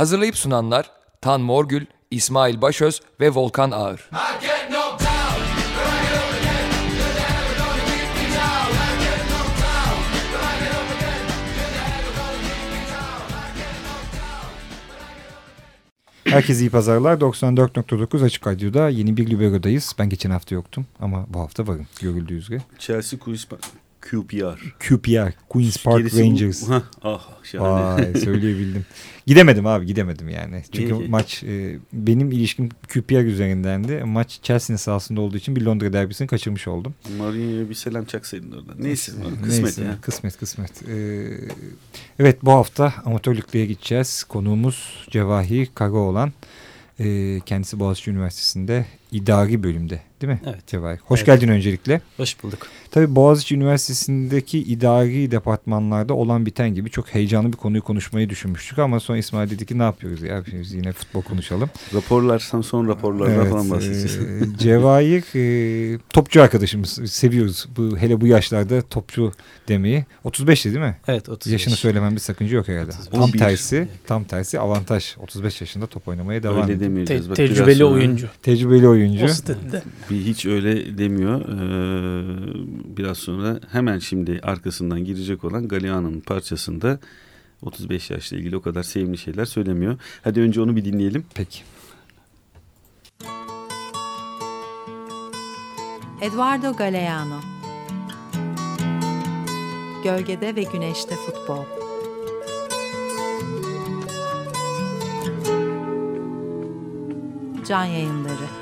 Hazırlayıp sunanlar Tan Morgül, İsmail Başöz ve Volkan Ağır. Herkese iyi pazarlar. 94.9 Açık Radyo'da yeni bir Libero'dayız. Ben geçen hafta yoktum ama bu hafta varım görüldüğü üzere. Chelsea Quiz QPR. QPR, Queen's Park Gerisi bu- Rangers. Hah, ah şahane. Vay söyleyebildim. Gidemedim abi gidemedim yani. Çünkü Niye ki? maç e, benim ilişkim QPR üzerindendi. Maç Chelsea'nin sahasında olduğu için bir Londra derbisini kaçırmış oldum. Mourinho'ya bir selam çaksaydın orada. Neyse kısmet Neyse, ya. Kısmet kısmet. Ee, evet bu hafta amatörlüklere gideceğiz. Konuğumuz Cevahir Karaoğlan. Ee, kendisi Boğaziçi Üniversitesi'nde idari bölümde değil mi Evet. Cevahir? Hoş Evet. geldin öncelikle. Hoş bulduk. Tabii Boğaziçi Üniversitesi'ndeki idari departmanlarda olan biten gibi çok heyecanlı bir konuyu konuşmayı düşünmüştük ama sonra İsmail dedi ki ne yapıyoruz ya biz yine futbol konuşalım. Raporlar son raporlardan Evet, falan bahsedeceğiz. e, Cevahir e, topçu arkadaşımız seviyoruz bu hele bu yaşlarda topçu demeyi 35'ti değil mi? Evet 35. Yaşını söylemem bir sakınca yok herhalde. 35. Tam 11. tersi, tam tersi avantaj. 35 yaşında top oynamaya devam öyle ediyor. Te- Bak, tecrübeli oyuncu. Tecrübeli oyuncu. O statüde. Bir hiç öyle demiyor. Ee, biraz sonra hemen şimdi arkasından girecek olan Galeano'nun parçasında 35 yaşla ilgili o kadar sevimli şeyler söylemiyor. Hadi önce onu bir dinleyelim. Peki. Eduardo Galeano Gölgede ve Güneşte Futbol Can Yayınları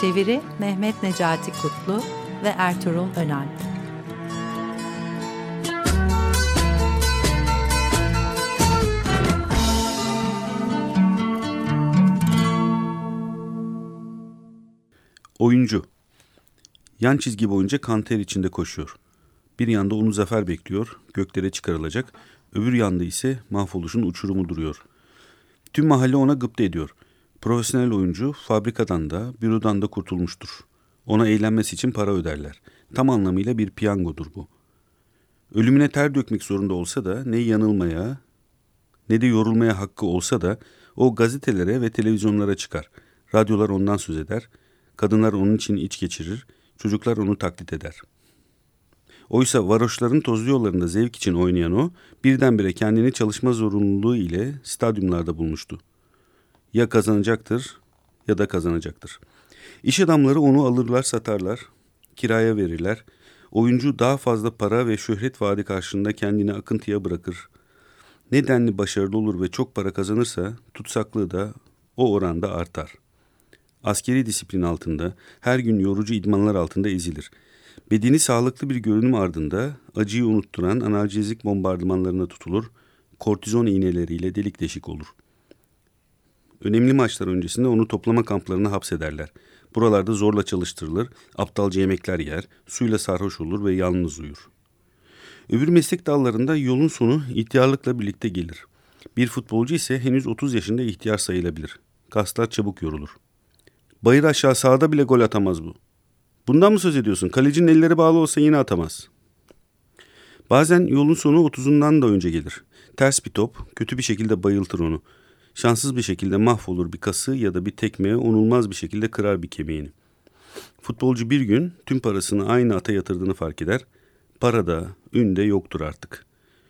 Çeviri Mehmet Necati Kutlu ve Ertuğrul Önal Oyuncu. Yan çizgi boyunca kan ter içinde koşuyor. Bir yanda onu zafer bekliyor, göklere çıkarılacak. Öbür yanda ise mahvoluşun uçurumu duruyor. Tüm mahalle ona gıpta ediyor. Profesyonel oyuncu fabrikadan da, bürodan da kurtulmuştur. Ona eğlenmesi için para öderler. Tam anlamıyla bir piyangodur bu. Ölümüne ter dökmek zorunda olsa da ne yanılmaya ne de yorulmaya hakkı olsa da o gazetelere ve televizyonlara çıkar. Radyolar ondan söz eder. Kadınlar onun için iç geçirir. Çocuklar onu taklit eder. Oysa varoşların tozlu yollarında zevk için oynayan o, birdenbire kendini çalışma zorunluluğu ile stadyumlarda bulmuştu. Ya kazanacaktır ya da kazanacaktır. İş adamları onu alırlar satarlar, kiraya verirler. Oyuncu daha fazla para ve şöhret vaadi karşılığında kendini akıntıya bırakır. Nedenli başarılı olur ve çok para kazanırsa tutsaklığı da o oranda artar. Askeri disiplin altında, her gün yorucu idmanlar altında ezilir. Bedeni sağlıklı bir görünüm ardında acıyı unutturan analjezik bombardımanlarına tutulur, kortizon iğneleriyle delik deşik olur. Önemli maçlar öncesinde onu toplama kamplarına hapsederler. Buralarda zorla çalıştırılır, aptalca yemekler yer, suyla sarhoş olur ve yalnız uyur. Öbür meslek dallarında yolun sonu ihtiyarlıkla birlikte gelir. Bir futbolcu ise henüz 30 yaşında ihtiyar sayılabilir. Kaslar çabuk yorulur. Bayır aşağı sahada bile gol atamaz bu. Bundan mı söz ediyorsun? Kalecinin elleri bağlı olsa yine atamaz. Bazen yolun sonu 30'undan da önce gelir. Ters bir top kötü bir şekilde bayıltır onu. Şanssız bir şekilde mahvolur bir kası ya da bir tekme onulmaz bir şekilde kırar bir kemiğini. Futbolcu bir gün tüm parasını aynı ata yatırdığını fark eder. Para da, ün de yoktur artık.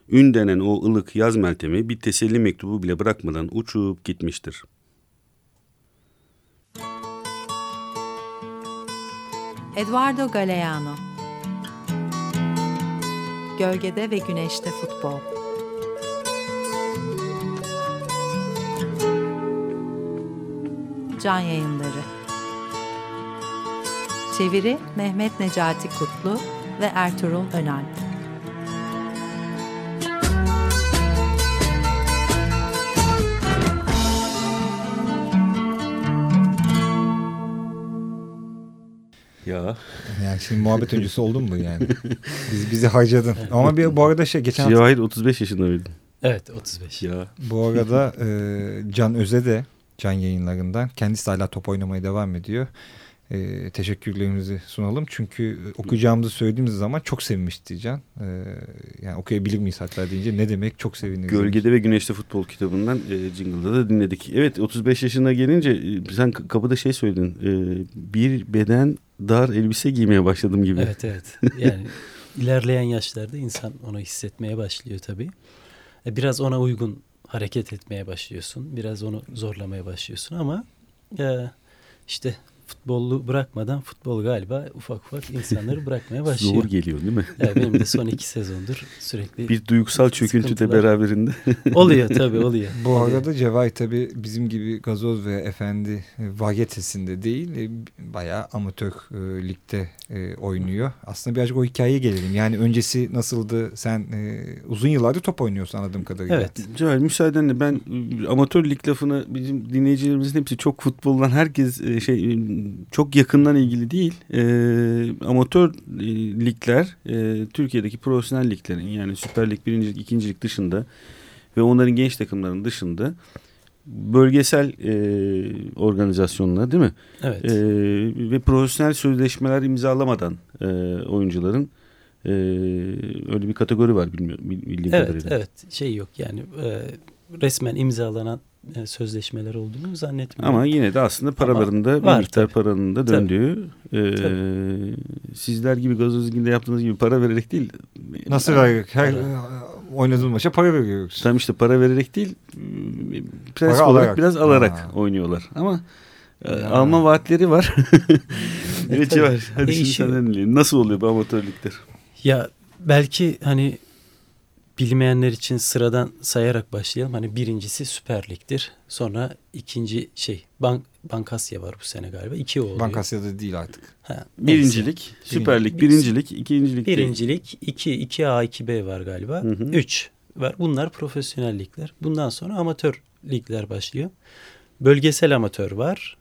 Ün denen o ılık yaz meltemi bir teselli mektubu bile bırakmadan uçup gitmiştir.'' Eduardo Galeano Gölgede ve Güneşte Futbol Can Yayınları Çeviri Mehmet Necati Kutlu ve Ertuğrul Önal Ya Yani şimdi muhabbet öncesi oldun mu yani? Biz, bizi harcadın. Ama bir bu arada şey geçen hafta, Cevahir 35 yaşında mıydın? Evet 35. Ya bu arada e, Can Öze de Can yayınlarından kendisi de hala top oynamaya devam ediyor. e, teşekkürlerimizi sunalım. Çünkü okuyacağımızı söylediğimiz zaman çok sevinmişti Can. E, yani okuyabilir miyiz hatta deyince ne demek çok seviniriz. Gölgede ve Güneşte Futbol kitabından e, Jingle'da da dinledik. Evet 35 yaşına gelince e, sen kapıda şey söyledin. E, bir beden dar elbise giymeye başladım gibi. Evet evet. Yani ilerleyen yaşlarda insan onu hissetmeye başlıyor tabii. E, biraz ona uygun hareket etmeye başlıyorsun. Biraz onu zorlamaya başlıyorsun ama e, işte futbolu bırakmadan futbol galiba ufak ufak insanları bırakmaya başlıyor. Zor geliyor değil mi? Evet, benim de son iki sezondur sürekli bir duygusal çöküntü de beraberinde. oluyor tabii oluyor. Bu arada Cevay tabii bizim gibi gazoz ve efendi e, vagetesinde değil e, bayağı amatör e, ligde e, oynuyor. Aslında birazcık o hikayeye gelelim. Yani öncesi nasıldı? Sen e, uzun yıllardır top oynuyorsun anladığım kadarıyla. Evet. Cevay müsaadenle ben amatör lig lafını bizim dinleyicilerimizin hepsi çok futboldan herkes e, şey çok yakından ilgili değil. E, amatör ligler e, Türkiye'deki profesyonel liglerin yani Süper Lig, Birinci Lig, İkinci Lig dışında ve onların genç takımlarının dışında bölgesel e, organizasyonlar değil mi? Evet. E, ve profesyonel sözleşmeler imzalamadan e, oyuncuların e, öyle bir kategori var bilmiyorum bildiğim evet, kadarıyla. Evet şey yok yani e, resmen imzalanan e, sözleşmeler olduğunu zannetmiyorum. Ama yine de aslında paralarında Ama bir miktar tabii. paranın da döndüğü e, sizler gibi gazoz liginde yaptığınız gibi para vererek değil. Nasıl vererek? Her oynadığın maça para veriyoruz. Tam işte para vererek değil prens olarak alarak. biraz alarak ha. oynuyorlar. Ama ya. alma vaatleri var. evet e, var. Hadi şimdi senden dinleyelim. Nasıl oluyor bu amatörlükler? Ya belki hani bilmeyenler için sıradan sayarak başlayalım. Hani birincisi Süper Lig'dir. Sonra ikinci şey Bank Bankasya var bu sene galiba. İki oluyor. Bankasya değil artık. Ha, birincilik, Süper Lig, birincilik, ikincilik. Birincilik, iki, iki A, iki B var galiba. Hı hı. Üç var. Bunlar profesyonel ligler. Bundan sonra amatör ligler başlıyor. Bölgesel amatör var.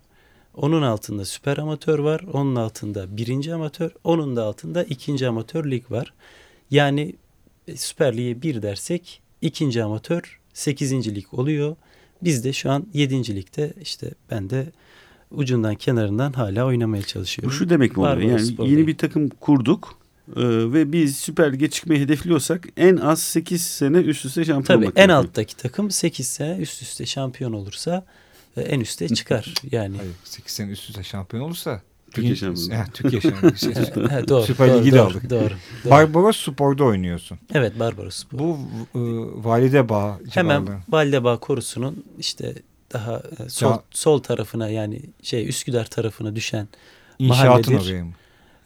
Onun altında süper amatör var. Onun altında birinci amatör. Onun da altında ikinci amatör lig var. Yani Süper Lig'e bir dersek ikinci amatör sekizinci lig oluyor. Biz de şu an yedinci ligde işte ben de ucundan kenarından hala oynamaya çalışıyorum. Bu şu demek mi oluyor? Yani Spor yeni bir takım kurduk e, ve biz Süper Lig'e çıkmayı hedefliyorsak en az 8 sene üst üste şampiyon Tabii olmak en alttaki takım 8 sene üst üste şampiyon olursa e, en üste çıkar yani. Hayır, 8 sene üst üste şampiyon olursa Türkiye şampiyonu. Ya, Türkiye şampiyonu. ha, doğru, Süper doğru, Ligi de aldık. Doğru, doğru. Barbaros Spor'da oynuyorsun. Evet Barbaros Spor. Bu e, Valide Bağ Hemen Valide Bağ korusunun işte daha e, sol, ya, sol tarafına yani şey Üsküdar tarafına düşen İnşaatın mahalledir. oraya mı?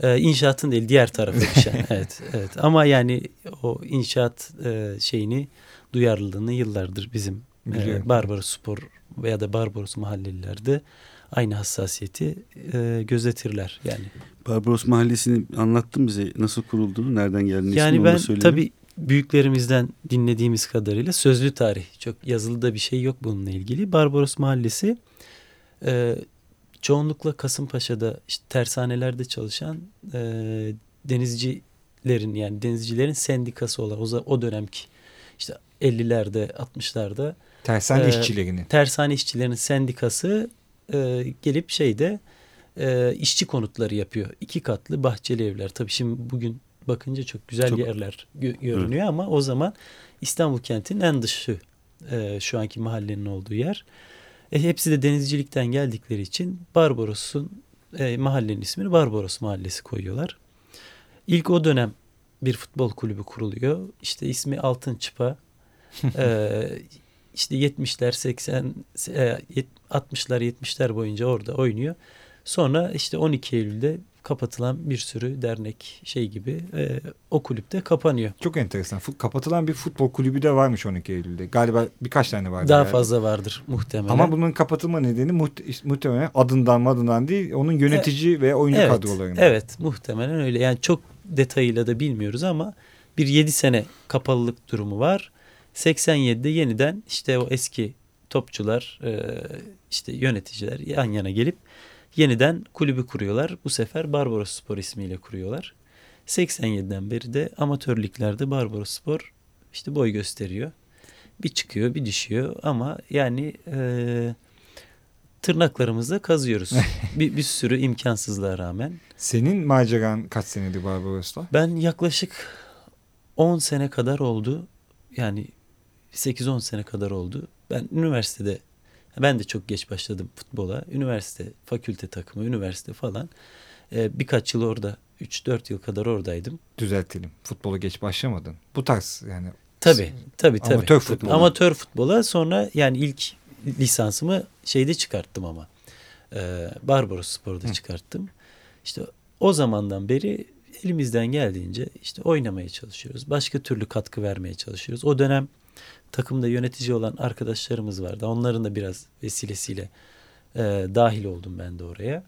Ee, inşaatın değil diğer tarafa düşen. evet, evet. Ama yani o inşaat e, şeyini duyarlılığını yıllardır bizim e, Barbaros Spor veya da Barbaros mahallelilerde aynı hassasiyeti e, gözetirler yani. Barbaros Mahallesi'ni anlattın bize nasıl kurulduğunu, nereden geldiğini. Yani ben tabii büyüklerimizden dinlediğimiz kadarıyla sözlü tarih çok yazılıda bir şey yok bununla ilgili. Barbaros Mahallesi e, çoğunlukla Kasımpaşa'da işte tersanelerde çalışan e, denizcilerin yani denizcilerin sendikası olan o, o dönemki işte 50'lerde 60'larda tersane e, işçilerinin tersane işçilerinin sendikası e, gelip şeyde e, işçi konutları yapıyor. İki katlı bahçeli evler. Tabii şimdi bugün bakınca çok güzel çok, yerler gö görünüyor evet. ama o zaman İstanbul kentinin en dışı e, şu anki mahallenin olduğu yer. E, hepsi de denizcilikten geldikleri için Barbaros'un e, mahallenin ismini Barbaros Mahallesi koyuyorlar. İlk o dönem bir futbol kulübü kuruluyor. İşte ismi Altın Çıpa. ee, işte 70'ler 80 60'lar 70'ler boyunca orada oynuyor. Sonra işte 12 Eylül'de kapatılan bir sürü dernek şey gibi e, o kulüpte kapanıyor. Çok enteresan. Kapatılan bir futbol kulübü de varmış 12 Eylül'de. Galiba birkaç tane vardı. Daha yani. fazla vardır muhtemelen. Ama bunun kapatılma nedeni muht muhtemelen adından adından değil onun yönetici e, ve oyuncu evet, kadrolarından. Evet muhtemelen öyle. Yani çok detayıyla da bilmiyoruz ama bir 7 sene kapalılık durumu var. 87'de yeniden işte o eski topçular e, işte yöneticiler yan yana gelip yeniden kulübü kuruyorlar. Bu sefer Barbaros Spor ismiyle kuruyorlar. 87'den beri de amatörlüklerde Barbaros Spor işte boy gösteriyor. Bir çıkıyor bir düşüyor ama yani e, tırnaklarımızla kazıyoruz. bir, bir sürü imkansızlığa rağmen. Senin maceran kaç senedir Barbaros'la? Ben yaklaşık 10 sene kadar oldu. Yani 8-10 sene kadar oldu. Ben üniversitede ben de çok geç başladım futbola. Üniversite, fakülte takımı, üniversite falan. Ee, birkaç yıl orada, 3-4 yıl kadar oradaydım. Düzeltelim. Futbola geç başlamadın. Bu tarz yani. Tabii, tabii, tabii. Amatör futbola. Amatör futbola sonra yani ilk lisansımı şeyde çıkarttım ama. Ee, Barbaros Spor'da Hı. çıkarttım. İşte o zamandan beri elimizden geldiğince işte oynamaya çalışıyoruz. Başka türlü katkı vermeye çalışıyoruz. O dönem takımda yönetici olan arkadaşlarımız vardı. Onların da biraz vesilesiyle e, dahil oldum ben de oraya.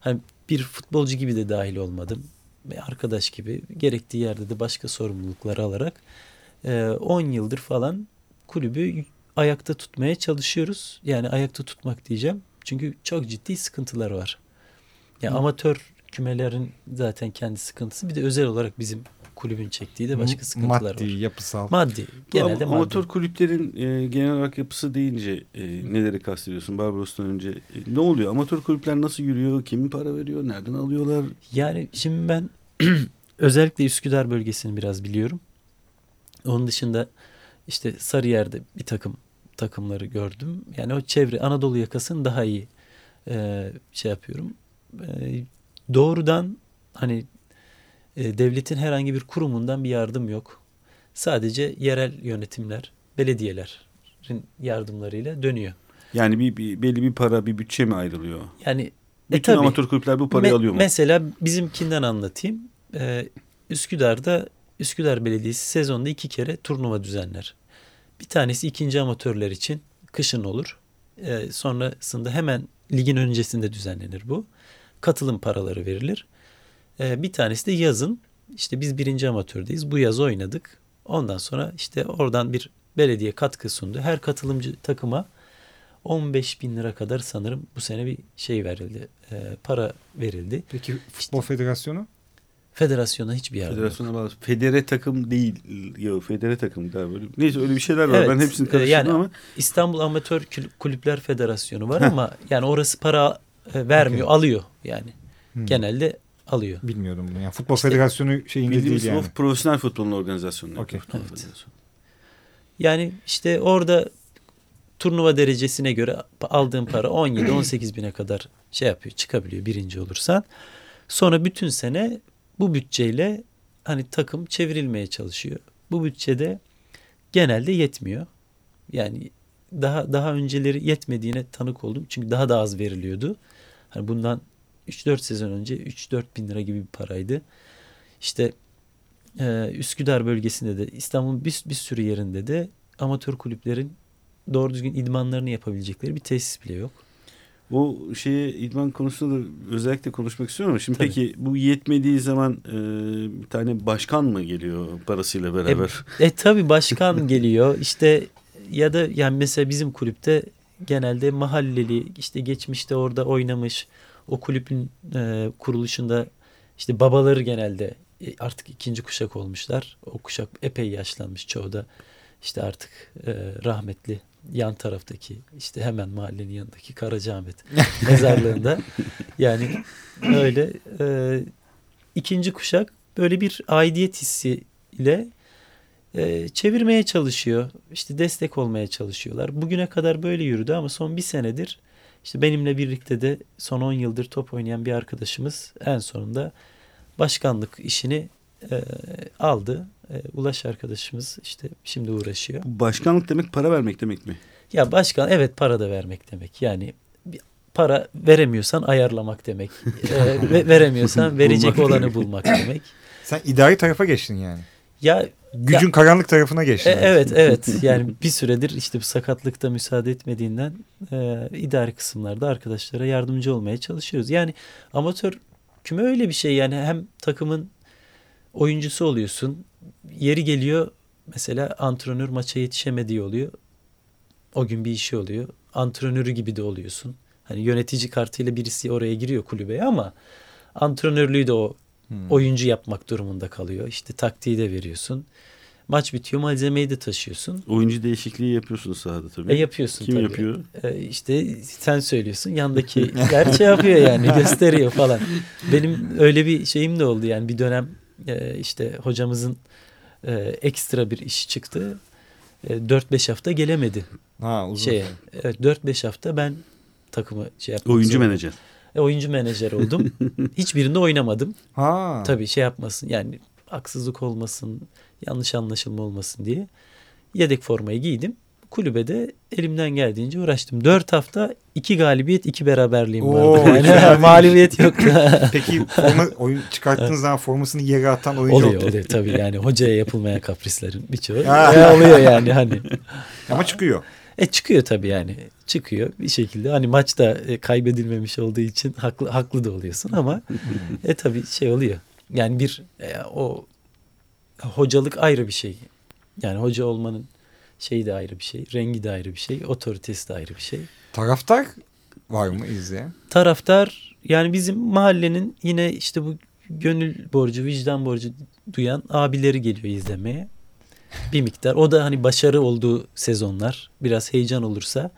Hani bir futbolcu gibi de dahil olmadım. Ve arkadaş gibi gerektiği yerde de başka sorumlulukları alarak e, 10 yıldır falan kulübü ayakta tutmaya çalışıyoruz. Yani ayakta tutmak diyeceğim. Çünkü çok ciddi sıkıntılar var. Ya amatör kümelerin zaten kendi sıkıntısı bir de özel olarak bizim kulübün çektiği de başka sıkıntılar Maddi, var. yapısal. Maddi. Genelde am- maddi. amatör kulüplerin e, genel olarak yapısı deyince e, neleri kastediyorsun Barbaros'tan önce? E, ne oluyor? Amatör kulüpler nasıl yürüyor? Kim para veriyor? Nereden alıyorlar? Yani şimdi ben özellikle Üsküdar bölgesini biraz biliyorum. Onun dışında işte Sarıyer'de bir takım takımları gördüm. Yani o çevre Anadolu yakasını daha iyi e, şey yapıyorum. E, doğrudan hani e, devletin herhangi bir kurumundan bir yardım yok. Sadece yerel yönetimler, belediyelerin yardımlarıyla dönüyor. Yani bir, bir belli bir para, bir bütçe mi ayrılıyor? Yani e, Bütün tabii. amatör kulüpler bu parayı Me- alıyor mu? Mesela bizimkinden anlatayım. Ee, Üsküdar'da Üsküdar Belediyesi sezonda iki kere turnuva düzenler. Bir tanesi ikinci amatörler için kışın olur. Ee, sonrasında hemen ligin öncesinde düzenlenir bu. Katılım paraları verilir. Ee, bir tanesi de yazın. İşte biz birinci amatördeyiz. Bu yaz oynadık. Ondan sonra işte oradan bir belediye katkı sundu. Her katılımcı takıma 15 bin lira kadar sanırım bu sene bir şey verildi. e, para verildi. Peki Futbol Federasyonu? Federasyona hiçbir yardım yok. Federasyona bağlı. Federe takım değil. Yok federe takım da böyle. Neyse öyle bir şeyler var. Evet, ben hepsini e, karıştırdım yani ama. İstanbul Amatör Kul- Kulüpler Federasyonu var ama yani orası para e, vermiyor, Okey. alıyor yani. Hmm. Genelde alıyor. Bilmiyordum bunu. Yani Futbol İşte Federasyonu şeyinde değil yani. profesyonel futbolun organizasyonu. Okey. Futbol Evet. Federasyonu. Yani işte orada turnuva derecesine göre aldığın para 17-18 bine kadar şey yapıyor, çıkabiliyor birinci olursan. Sonra bütün sene bu bütçeyle hani takım çevrilmeye çalışıyor. Bu bütçede genelde yetmiyor. Yani daha daha önceleri yetmediğine tanık oldum. Çünkü daha da az veriliyordu. Hani bundan 3-4 sezon önce 3-4 bin lira gibi bir paraydı. İşte e, Üsküdar bölgesinde de İstanbul'un bir, bir sürü yerinde de amatör kulüplerin doğru düzgün idmanlarını yapabilecekleri bir tesis bile yok. O şeye idman konusunda da özellikle konuşmak istiyorum ama şimdi Tabii. peki bu yetmediği zaman e, bir tane başkan mı geliyor parasıyla beraber? E tabi başkan geliyor işte ya da yani mesela bizim kulüpte genelde mahalleli işte geçmişte orada oynamış o kulübün e, kuruluşunda işte babaları genelde e, artık ikinci kuşak olmuşlar. O kuşak epey yaşlanmış çoğu da işte artık e, rahmetli yan taraftaki işte hemen mahallenin yanındaki Karacaahmet mezarlığında yani öyle e, ikinci kuşak böyle bir aidiyet hissi ile e, çevirmeye çalışıyor. İşte destek olmaya çalışıyorlar. Bugüne kadar böyle yürüdü ama son bir senedir işte benimle birlikte de son 10 yıldır top oynayan bir arkadaşımız en sonunda başkanlık işini e, aldı. E, Ulaş arkadaşımız işte şimdi uğraşıyor. Başkanlık demek para vermek demek mi? Ya başkan evet para da vermek demek. Yani para veremiyorsan ayarlamak demek. E, ve veremiyorsan verecek Bulmak olanı demek. bulmak demek. Sen idari tarafa geçtin yani. Ya Gücün karanlık tarafına geçtin. E, evet evet yani bir süredir işte bu sakatlıkta müsaade etmediğinden e, idari kısımlarda arkadaşlara yardımcı olmaya çalışıyoruz. Yani amatör küme öyle bir şey yani hem takımın oyuncusu oluyorsun yeri geliyor mesela antrenör maça yetişemediği oluyor o gün bir işi oluyor antrenörü gibi de oluyorsun. Hani yönetici kartıyla birisi oraya giriyor kulübeye ama antrenörlüğü de o Hmm. oyuncu yapmak durumunda kalıyor. İşte taktiği de veriyorsun. Maç bitiyor malzemeyi de taşıyorsun. Oyuncu değişikliği yapıyorsunuz sahada tabii. E yapıyorsun Kim tabii. yapıyor? E, işte sen söylüyorsun yanındaki yer şey yapıyor yani gösteriyor falan. Benim öyle bir şeyim de oldu yani bir dönem e, işte hocamızın e, ekstra bir iş çıktı. E, 4-5 hafta gelemedi Ha uzun. şeye. Evet 4-5 hafta ben takımı şey yapmak Oyuncu zorunda- menajer. E, oyuncu menajer oldum. Hiçbirinde oynamadım. Ha. Tabii şey yapmasın yani haksızlık olmasın, yanlış anlaşılma olmasın diye. Yedek formayı giydim. Kulübede elimden geldiğince uğraştım. Dört hafta iki galibiyet iki beraberliğim Oo, vardı. Yani mağlubiyet yoktu. Peki forma oyun çıkarttığınız zaman formasını yere atan oyuncu oluyor oldu. oluyor tabii yani hocaya yapılmayan kaprislerin birçoğu oluyor yani hani. Ama çıkıyor. E çıkıyor tabii yani çıkıyor bir şekilde hani maçta e, kaybedilmemiş olduğu için haklı haklı da oluyorsun ama e tabii şey oluyor. Yani bir e, o hocalık ayrı bir şey. Yani hoca olmanın şeyi de ayrı bir şey, rengi de ayrı bir şey, otoritesi de ayrı bir şey. Taraftar var mı izleyen? Taraftar yani bizim mahallenin yine işte bu gönül borcu, vicdan borcu duyan abileri geliyor izlemeye. Bir miktar. O da hani başarı olduğu sezonlar. Biraz heyecan olursa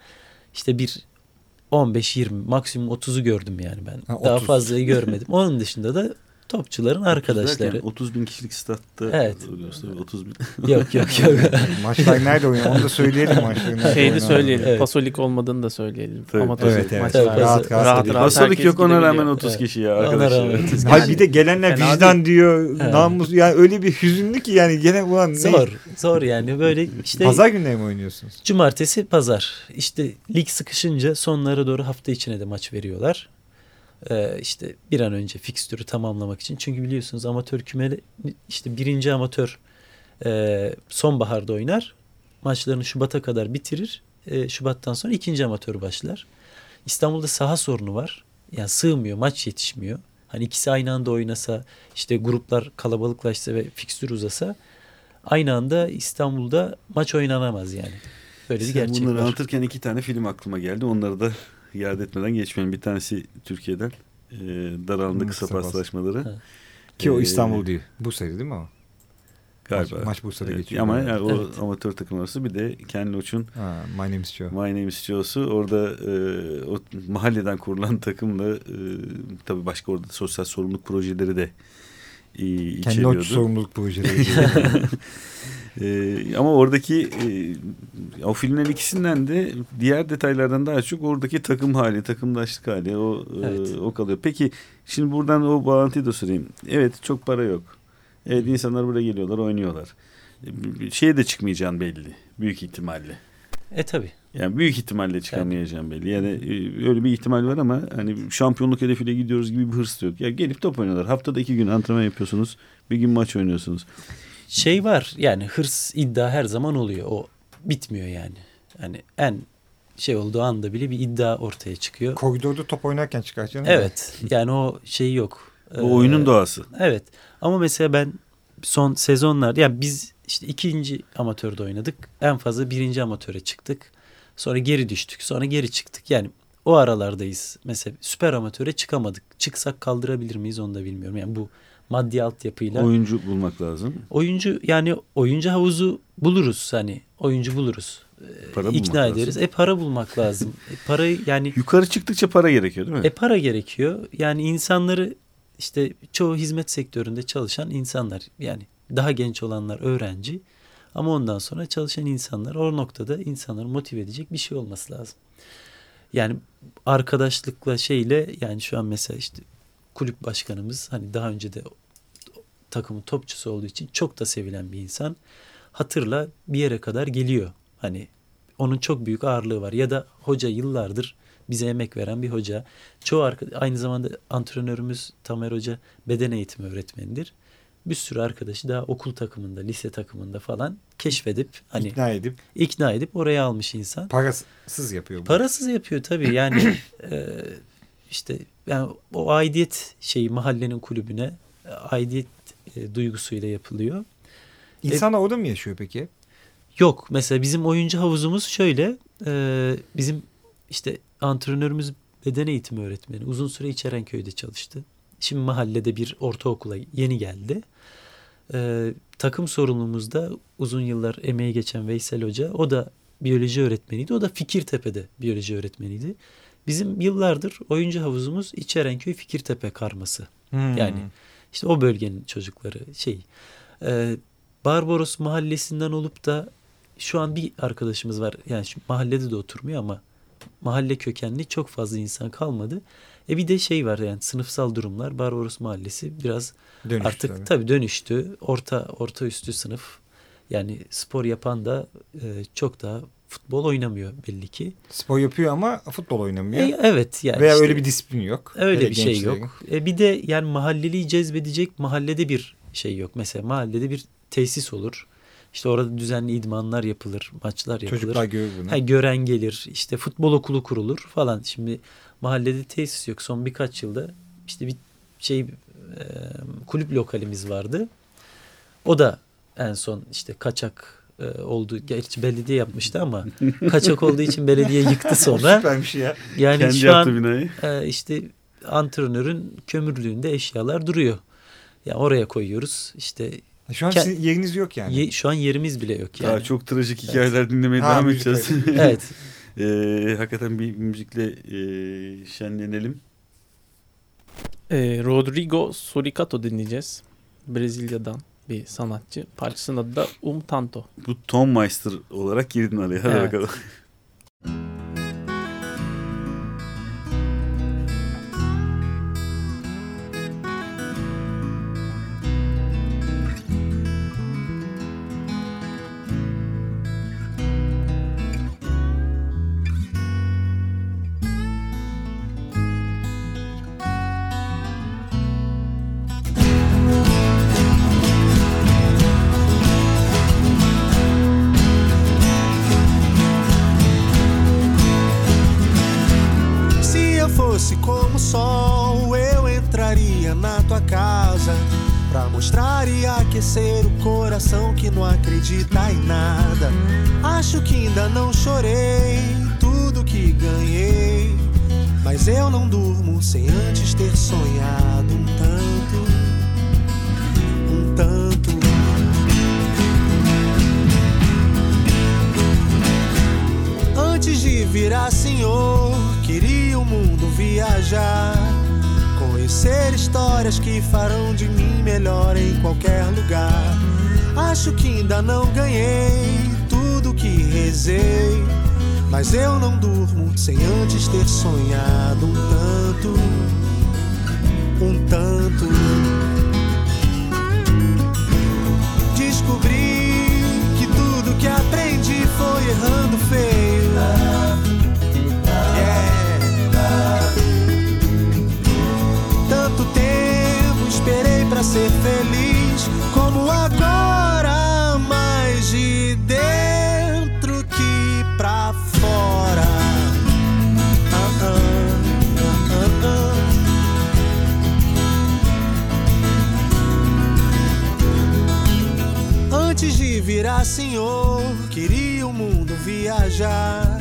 işte bir 15-20 maksimum 30'u gördüm yani ben. Ha, Daha 30. fazlayı görmedim. Onun dışında da topçuların arkadaşları. Derken 30 bin kişilik statta Evet. oluyorsa 30 bin. yok yok yok. Maçlar nerede oynuyor? Onu da söyleyelim maçları nerede Şeyi söyleyelim. Evet. Pasolik olmadığını da söyleyelim. Tabii. Amatör Evet, evet. maçlar. Rahat rahat. rahat, rahat herkes yok ona rağmen gidebiliyor. 30 Evet. kişi ya arkadaşlar. rağmen 30 Hayır bir de gelenler Fena vicdan diyor, Evet. namus yani öyle bir hüzünlü ki yani gene ulan ne? Zor. Zor yani böyle işte Pazar günleri mi oynuyorsunuz? Cumartesi, pazar. İşte lig sıkışınca sonlara doğru hafta içine de maç veriyorlar. Ee, işte bir an önce fikstürü tamamlamak için. Çünkü biliyorsunuz amatör kümeli işte birinci amatör e, sonbaharda oynar. Maçlarını Şubat'a kadar bitirir. E, Şubat'tan sonra ikinci amatör başlar. İstanbul'da saha sorunu var. Yani sığmıyor, maç yetişmiyor. Hani ikisi aynı anda oynasa, işte gruplar kalabalıklaşsa ve fikstür uzasa aynı anda İstanbul'da maç oynanamaz yani. Böyle bir gerçek bunları var. anlatırken iki tane film aklıma geldi. Onları da yad etmeden geçmeyelim. Bir tanesi Türkiye'den. E, Daralanda kısa Kısa pas. paslaşmaları. Ha. Ki o Ee, İstanbul değil. Bursa'ydı değil mi o? Galiba. Maç, maç Bursa'da Evet, geçiyor. Ama yani o Evet. amatör takım arası bir de Ken Loach'un My name is Joe. My Name is Joe'su orada e, o mahalleden kurulan takımla e, tabii başka orada sosyal sorumluluk projeleri de e, Kendi içeriyordu. o sorumluluk projeleri. E, ama oradaki e, o filmlerin ikisinden de diğer detaylardan daha çok oradaki takım hali, takımdaşlık hali o e, Evet. o kalıyor. Peki şimdi buradan o bağlantıyı da sorayım. Evet çok para yok. Evet insanlar buraya geliyorlar, oynuyorlar. E, Şeye de çıkmayacağın belli büyük ihtimalle. E tabi. Yani büyük ihtimalle çıkamayacağım belli. Yani e, öyle bir ihtimal var ama hani şampiyonluk hedefiyle gidiyoruz gibi bir hırs yok. Ya gelip top oynuyorlar. Haftada iki gün antrenman yapıyorsunuz. Bir gün maç oynuyorsunuz. Şey var yani hırs iddia her zaman oluyor. O bitmiyor yani. Hani en şey olduğu anda bile bir iddia ortaya çıkıyor. Koridorda top oynarken çıkartacaksın. Evet. Yani o şey yok. O Ee, oyunun doğası. Evet. Ama mesela ben son sezonlar yani biz işte ikinci amatörde oynadık. En fazla birinci amatöre çıktık. Sonra geri düştük. Sonra geri çıktık. Yani o aralardayız. Mesela süper amatöre çıkamadık. Çıksak kaldırabilir miyiz onu da bilmiyorum. Yani bu maddi altyapıyla. Oyuncu bulmak lazım. Oyuncu yani oyuncu havuzu buluruz hani oyuncu buluruz. Ee, Para İkna lazım. ederiz. E para bulmak lazım. E, parayı yani Yukarı çıktıkça para gerekiyor değil mi? e para gerekiyor. Yani insanları işte çoğu hizmet sektöründe çalışan insanlar yani daha genç olanlar öğrenci ama ondan sonra çalışan insanlar o noktada insanları motive edecek bir şey olması lazım. Yani arkadaşlıkla şeyle yani şu an mesela işte kulüp başkanımız hani daha önce de takımın topçusu olduğu için çok da sevilen bir insan. Hatırla bir yere kadar geliyor. Hani onun çok büyük ağırlığı var. Ya da hoca yıllardır bize emek veren bir hoca. Çoğu aynı zamanda antrenörümüz Tamer Hoca beden eğitimi öğretmenidir. Bir sürü arkadaşı daha okul takımında, lise takımında falan keşfedip hani ikna, İkna edip edip oraya almış insan. parasız yapıyor. bu. Parasız yapıyor tabii yani e, işte yani o aidiyet şeyi mahallenin kulübüne aidiyet e, duygusuyla yapılıyor. İnsanlar orada mı yaşıyor peki? Yok mesela bizim oyuncu havuzumuz şöyle e, bizim işte antrenörümüz beden eğitimi öğretmeni uzun süre İçerenköy'de çalıştı. Şimdi mahallede bir ortaokula yeni geldi. e, takım sorumlumuzda uzun yıllar emeği geçen Veysel Hoca. O da biyoloji öğretmeniydi. O da Fikirtepe'de biyoloji öğretmeniydi. Bizim yıllardır oyuncu havuzumuz İçerenköy Fikirtepe karması. Hmm. Yani işte o bölgenin çocukları şey. E, Barbaros mahallesinden olup da şu an bir arkadaşımız var. Yani şu mahallede de oturmuyor ama mahalle kökenli çok fazla insan kalmadı. E bir de şey var yani sınıfsal durumlar. Barbaros mahallesi biraz Dönüştü artık tabii. tabii. dönüştü. Orta orta üstü sınıf. Yani spor yapan da e, çok daha futbol oynamıyor belli ki. Spor yapıyor ama futbol oynamıyor. E, evet yani Veya işte öyle bir disiplin yok. öyle bir şey yok. E, bir de yani mahalleliyi cezbedecek mahallede bir şey yok. Mesela mahallede bir tesis olur. İşte orada düzenli idmanlar yapılır, maçlar yapılır. Çocuklar görür bunu. Ha, gören gelir, işte futbol okulu kurulur falan. Şimdi mahallede tesis yok. Son birkaç yılda işte bir şey e, kulüp lokalimiz vardı. O da en son işte kaçak oldu. Gerçi belediye yapmıştı ama kaçak olduğu için belediye yıktı sonra. Süpermiş ya. Yani Kendi şu an binayı. e, işte antrenörün kömürlüğünde eşyalar duruyor. Ya oraya koyuyoruz. İşte Şu an sizin yeriniz yok yani. ye- şu an yerimiz bile yok yani. Daha çok trajik hikayeler dinlemeye Ha, devam edeceğiz. Evet. Ee, hakikaten bir müzikle e, şenlenelim. Rodrigo Suricato dinleyeceğiz. Brezilya'dan bir sanatçı. Parçasının adı da Um Tanto. Bu Tom Meister olarak girdin araya. Hadi Evet. bakalım. aquecer o coração que não acredita em nada. Acho que ainda não chorei tudo que ganhei, mas eu não durmo sem antes ter sonhado um tanto, um tanto. Antes de virar senhor, queria o mundo viajar. Conhecer histórias que farão de mim melhor em qualquer lugar. Acho que ainda não ganhei tudo que rezei. Mas eu não durmo sem antes ter sonhado um tanto. Um tanto. Descobri que tudo que aprendi foi errando feio. Pra ser feliz, como agora, mais de dentro que pra fora. Ah, ah, ah. Antes de virar senhor, queria o mundo viajar.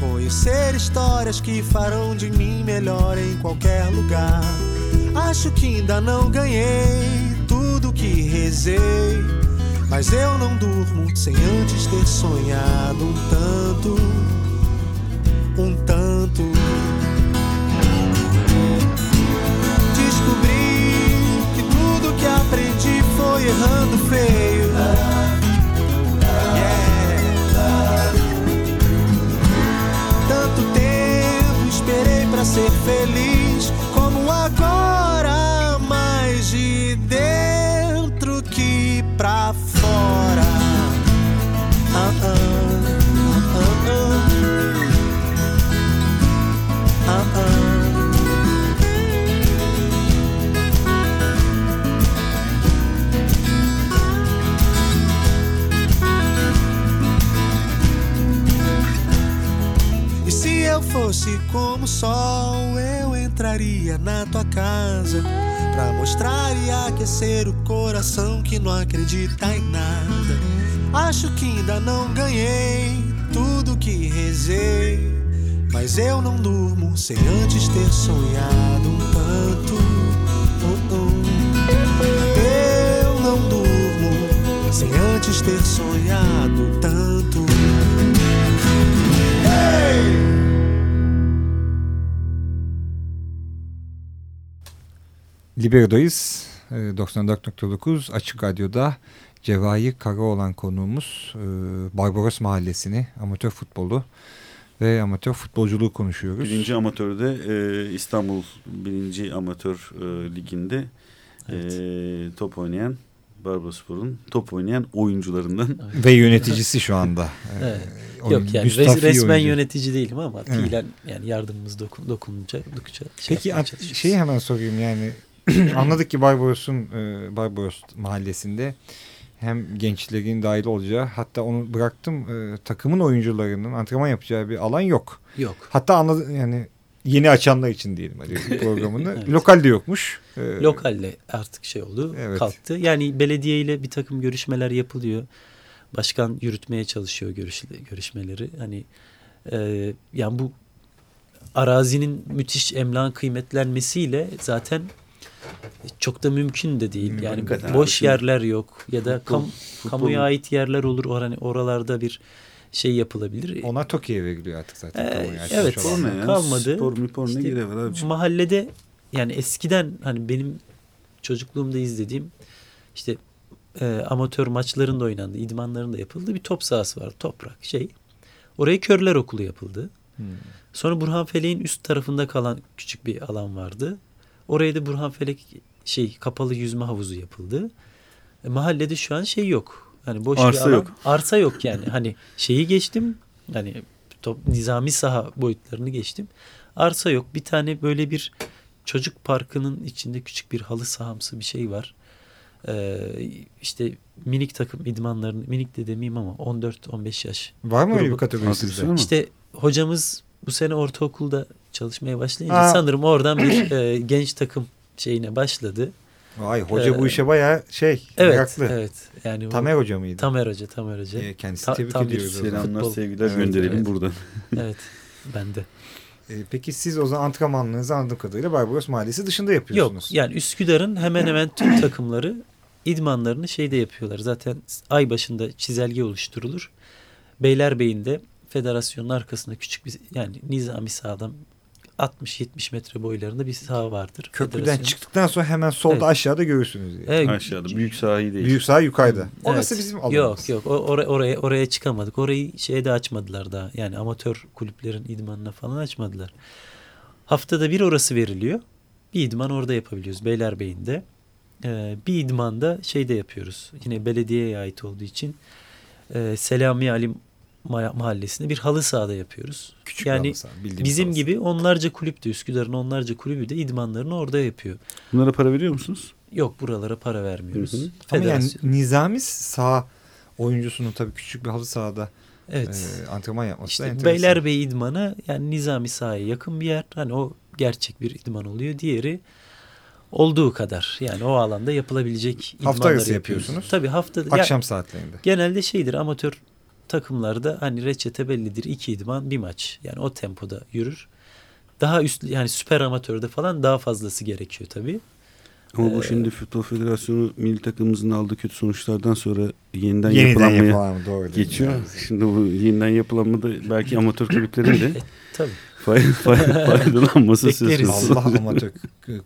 Conhecer histórias que farão de mim melhor em qualquer lugar. Acho que ainda não ganhei tudo que rezei. Mas eu não durmo sem antes ter sonhado um tanto. Um tanto. Descobri que tudo que aprendi foi errando feio. Tanto tempo esperei pra ser feliz, como agora, dentro que pra fora. Ah, ah, ah, ah. E se eu fosse como o sol, eu entraria na tua casa pra mostrar e aquecer o coração que não acredita em nada. Acho que ainda não ganhei tudo que rezei, mas eu não durmo sem antes ter sonhado um tanto. Oh, oh. Eu não durmo ter sonhado tanto. Libero'dayız. Ee, 94.9 Açık Radyo'da Cevahir Karaoğlan konuğumuz e, Barbaros Mahallesi'ni, amatör futbolu ve amatör futbolculuğu konuşuyoruz. Birinci amatörde e, İstanbul birinci amatör e, liginde Evet. e, top oynayan Barbaspor'un top oynayan oyuncularından Ve yöneticisi şu anda. Ee, Evet. oyun- Yok yani müstafi res- resmen oyuncu. yönetici değilim ama Evet. fiilen yani yardımımız dokun, dokununca dokça şey Peki şeyi hemen sorayım yani anladık ki Barbaros'un e, Barbaros mahallesinde hem gençlerin dahil olacağı hatta onu bıraktım e, takımın oyuncularının antrenman yapacağı bir alan yok. Yok. Hatta anladı yani yeni açanlar için diyelim hadi programını. Evet. Lokalde yokmuş. E, Lokalle artık şey oldu Evet. kalktı. Yani belediye ile bir takım görüşmeler yapılıyor. Başkan yürütmeye çalışıyor görüş, görüşmeleri. Hani e, yani bu arazinin müthiş emlak kıymetlenmesiyle zaten çok da mümkün de değil. Yani hakikaten boş abi, yerler yok ya da futbol- kam, futbol- kamuya ait yerler olur. Or hani oralarda bir şey yapılabilir. Ona Tokyo'ya veriliyor artık zaten. Ee, evet. spor ne ya? Kalmadı. Spor ne İşte abiciğim? mahallede yani eskiden hani benim çocukluğumda izlediğim işte e, amatör maçların da oynandı, idmanların da yapıldı bir top sahası var. Toprak şey. Oraya körler okulu yapıldı. Hmm. Sonra Burhan Felek'in üst tarafında kalan küçük bir alan vardı. Oraya da Burhan Felek şey kapalı yüzme havuzu yapıldı. E, mahallede şu an şey yok. Hani boş Arsa bir alan. yok. Arsa yok yani. hani şeyi geçtim. Hani top, nizami saha boyutlarını geçtim. Arsa yok. Bir tane böyle bir çocuk parkının içinde küçük bir halı sahamsı bir şey var. Ee, işte minik takım idmanlarını minik de demeyeyim ama 14-15 yaş. Var mı öyle bir Grubu- kategori sizde? İşte hocamız bu sene ortaokulda çalışmaya başlayınca Ha. sanırım oradan bir e, genç takım şeyine başladı. Vay hoca bu Ee, işe bayağı şey Evet, meraklı. evet. Yani Tamer hoca mıydı? Tamer Hoca, Tamer Hoca. Ee, kendisi Ta- tebrik tam ediyoruz. o zaman. Selamlar sevgiler Evet, gönderelim evet. buradan. evet, ben de. Ee, peki siz o zaman antrenmanlarınızı anladığım kadarıyla Barbaros Mahallesi dışında yapıyorsunuz. Yok yani Üsküdar'ın hemen hemen tüm takımları idmanlarını şeyde yapıyorlar. Zaten ay başında çizelge oluşturulur. Beylerbeyi'nde federasyonun arkasında küçük bir yani nizami sahadan 60-70 metre boylarında bir saha vardır. Köprüden Federasyon. çıktıktan sonra hemen solda Evet. aşağıda görürsünüz. diye. Evet, Aşağıda büyük sahi değil. Büyük saha yukarıda. Orası Evet. bizim alanımız. Yok yok O- oraya, oraya, oraya çıkamadık. Orayı şeye de açmadılar daha. Yani amatör kulüplerin idmanına falan açmadılar. Haftada bir orası veriliyor. Bir idman orada yapabiliyoruz Beylerbeyi'nde. Ee, bir idmanda şeyde yapıyoruz. Yine belediyeye ait olduğu için e, Selami Ali Ma- mahallesinde bir halı sahada yapıyoruz. Küçük yani bir halı saha, bildiğimiz bizim halı saha. gibi onlarca kulüp de Üsküdar'ın onlarca kulübü de idmanlarını orada yapıyor. Bunlara para veriyor musunuz? Yok buralara para vermiyoruz. Hı hı. Ama yani nizami saha oyuncusunun tabii küçük bir halı sahada evet. e, antrenman yapması İşte enteresan. Beylerbeyi idmanı yani nizami sahaya yakın bir yer. Hani o gerçek bir idman oluyor. Diğeri olduğu kadar. Yani o alanda yapılabilecek Hafta idmanları arası yapıyoruz. yapıyorsunuz. Tabii haftada. Akşam ya, saatlerinde. genelde şeydir amatör takımlarda hani reçete bellidir. iki idman bir maç. Yani o tempoda yürür. Daha üst yani süper amatörde falan daha fazlası gerekiyor tabii. Ama bu Ee, şimdi Futbol Federasyonu milli takımımızın aldığı kötü sonuçlar sonra yeniden, Yeniden yapılanmaya yapılan doğru. geçiyor. yani. Şimdi bu yeniden yapılanmada belki amatör kulüplerin de Tabii. Fay, fay, faydalanması söz konusu. Allah amatör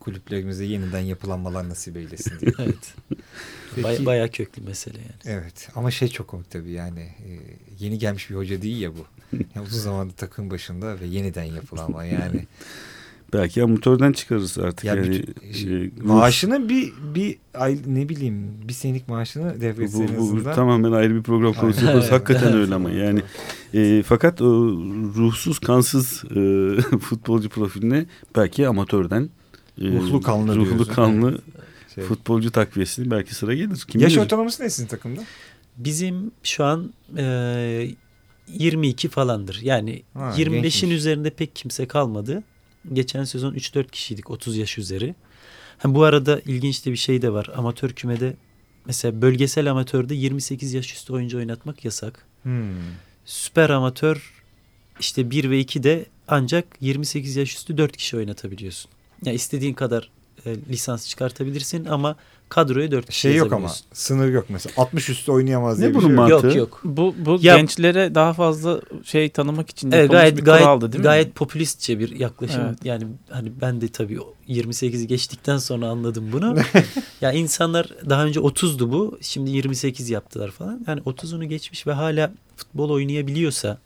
kulüplerimize yeniden yapılanmalar nasip eylesin diye. Evet. Peki- Baya, bayağı köklü mesele yani. Evet ama şey çok komik tabii yani e, yeni gelmiş bir hoca değil ya bu. Yani uzun zamandır takım başında ve yeniden yapılanma yani. Belki amatörden çıkarırız artık. Ya yani, bütün- şey, e, maaşını bir bir ay ne bileyim bir senelik maaşını bu, en bu, bu azından. tamamen ayrı bir program konusu yaparız. Hakikaten öyle ama yani. E, fakat o ruhsuz kansız e, futbolcu profiline belki amatörden e, Ruhlu kanlı ruhlu diyorsun. kanlı Şey. futbolcu takviyesini belki sıra gelir. Kim Yaş bilir? ortalaması ne sizin takımda? Bizim şu an e, 22 falandır. Yani Ha, 25'in gençmiş. üzerinde pek kimse kalmadı. Geçen sezon 3-4 kişiydik 30 yaş üzeri. Ha, bu arada ilginç de bir şey de var. Amatör kümede mesela bölgesel amatörde 28 yaş üstü oyuncu oynatmak yasak. Hmm. Süper amatör işte 1 ve 2 de ancak 28 yaş üstü 4 kişi oynatabiliyorsun. Ya istediğin kadar e, lisans çıkartabilirsin ama kadroya 4 kişi Şey yok ama sınır yok mesela. 60 üstü oynayamaz Ne diye bir bunun şey yok. mantığı? Yok yok. Bu bu Ya- gençlere daha fazla şey tanımak için Evet, gayet bir gayet kuraldı değil mi? gayet popülistçe bir yaklaşım. Evet. Yani hani ben de tabii 28'i geçtikten sonra anladım bunu. ya insanlar daha önce 30'du bu. Şimdi 28 yaptılar falan. Yani 30'unu geçmiş ve hala futbol oynayabiliyorsa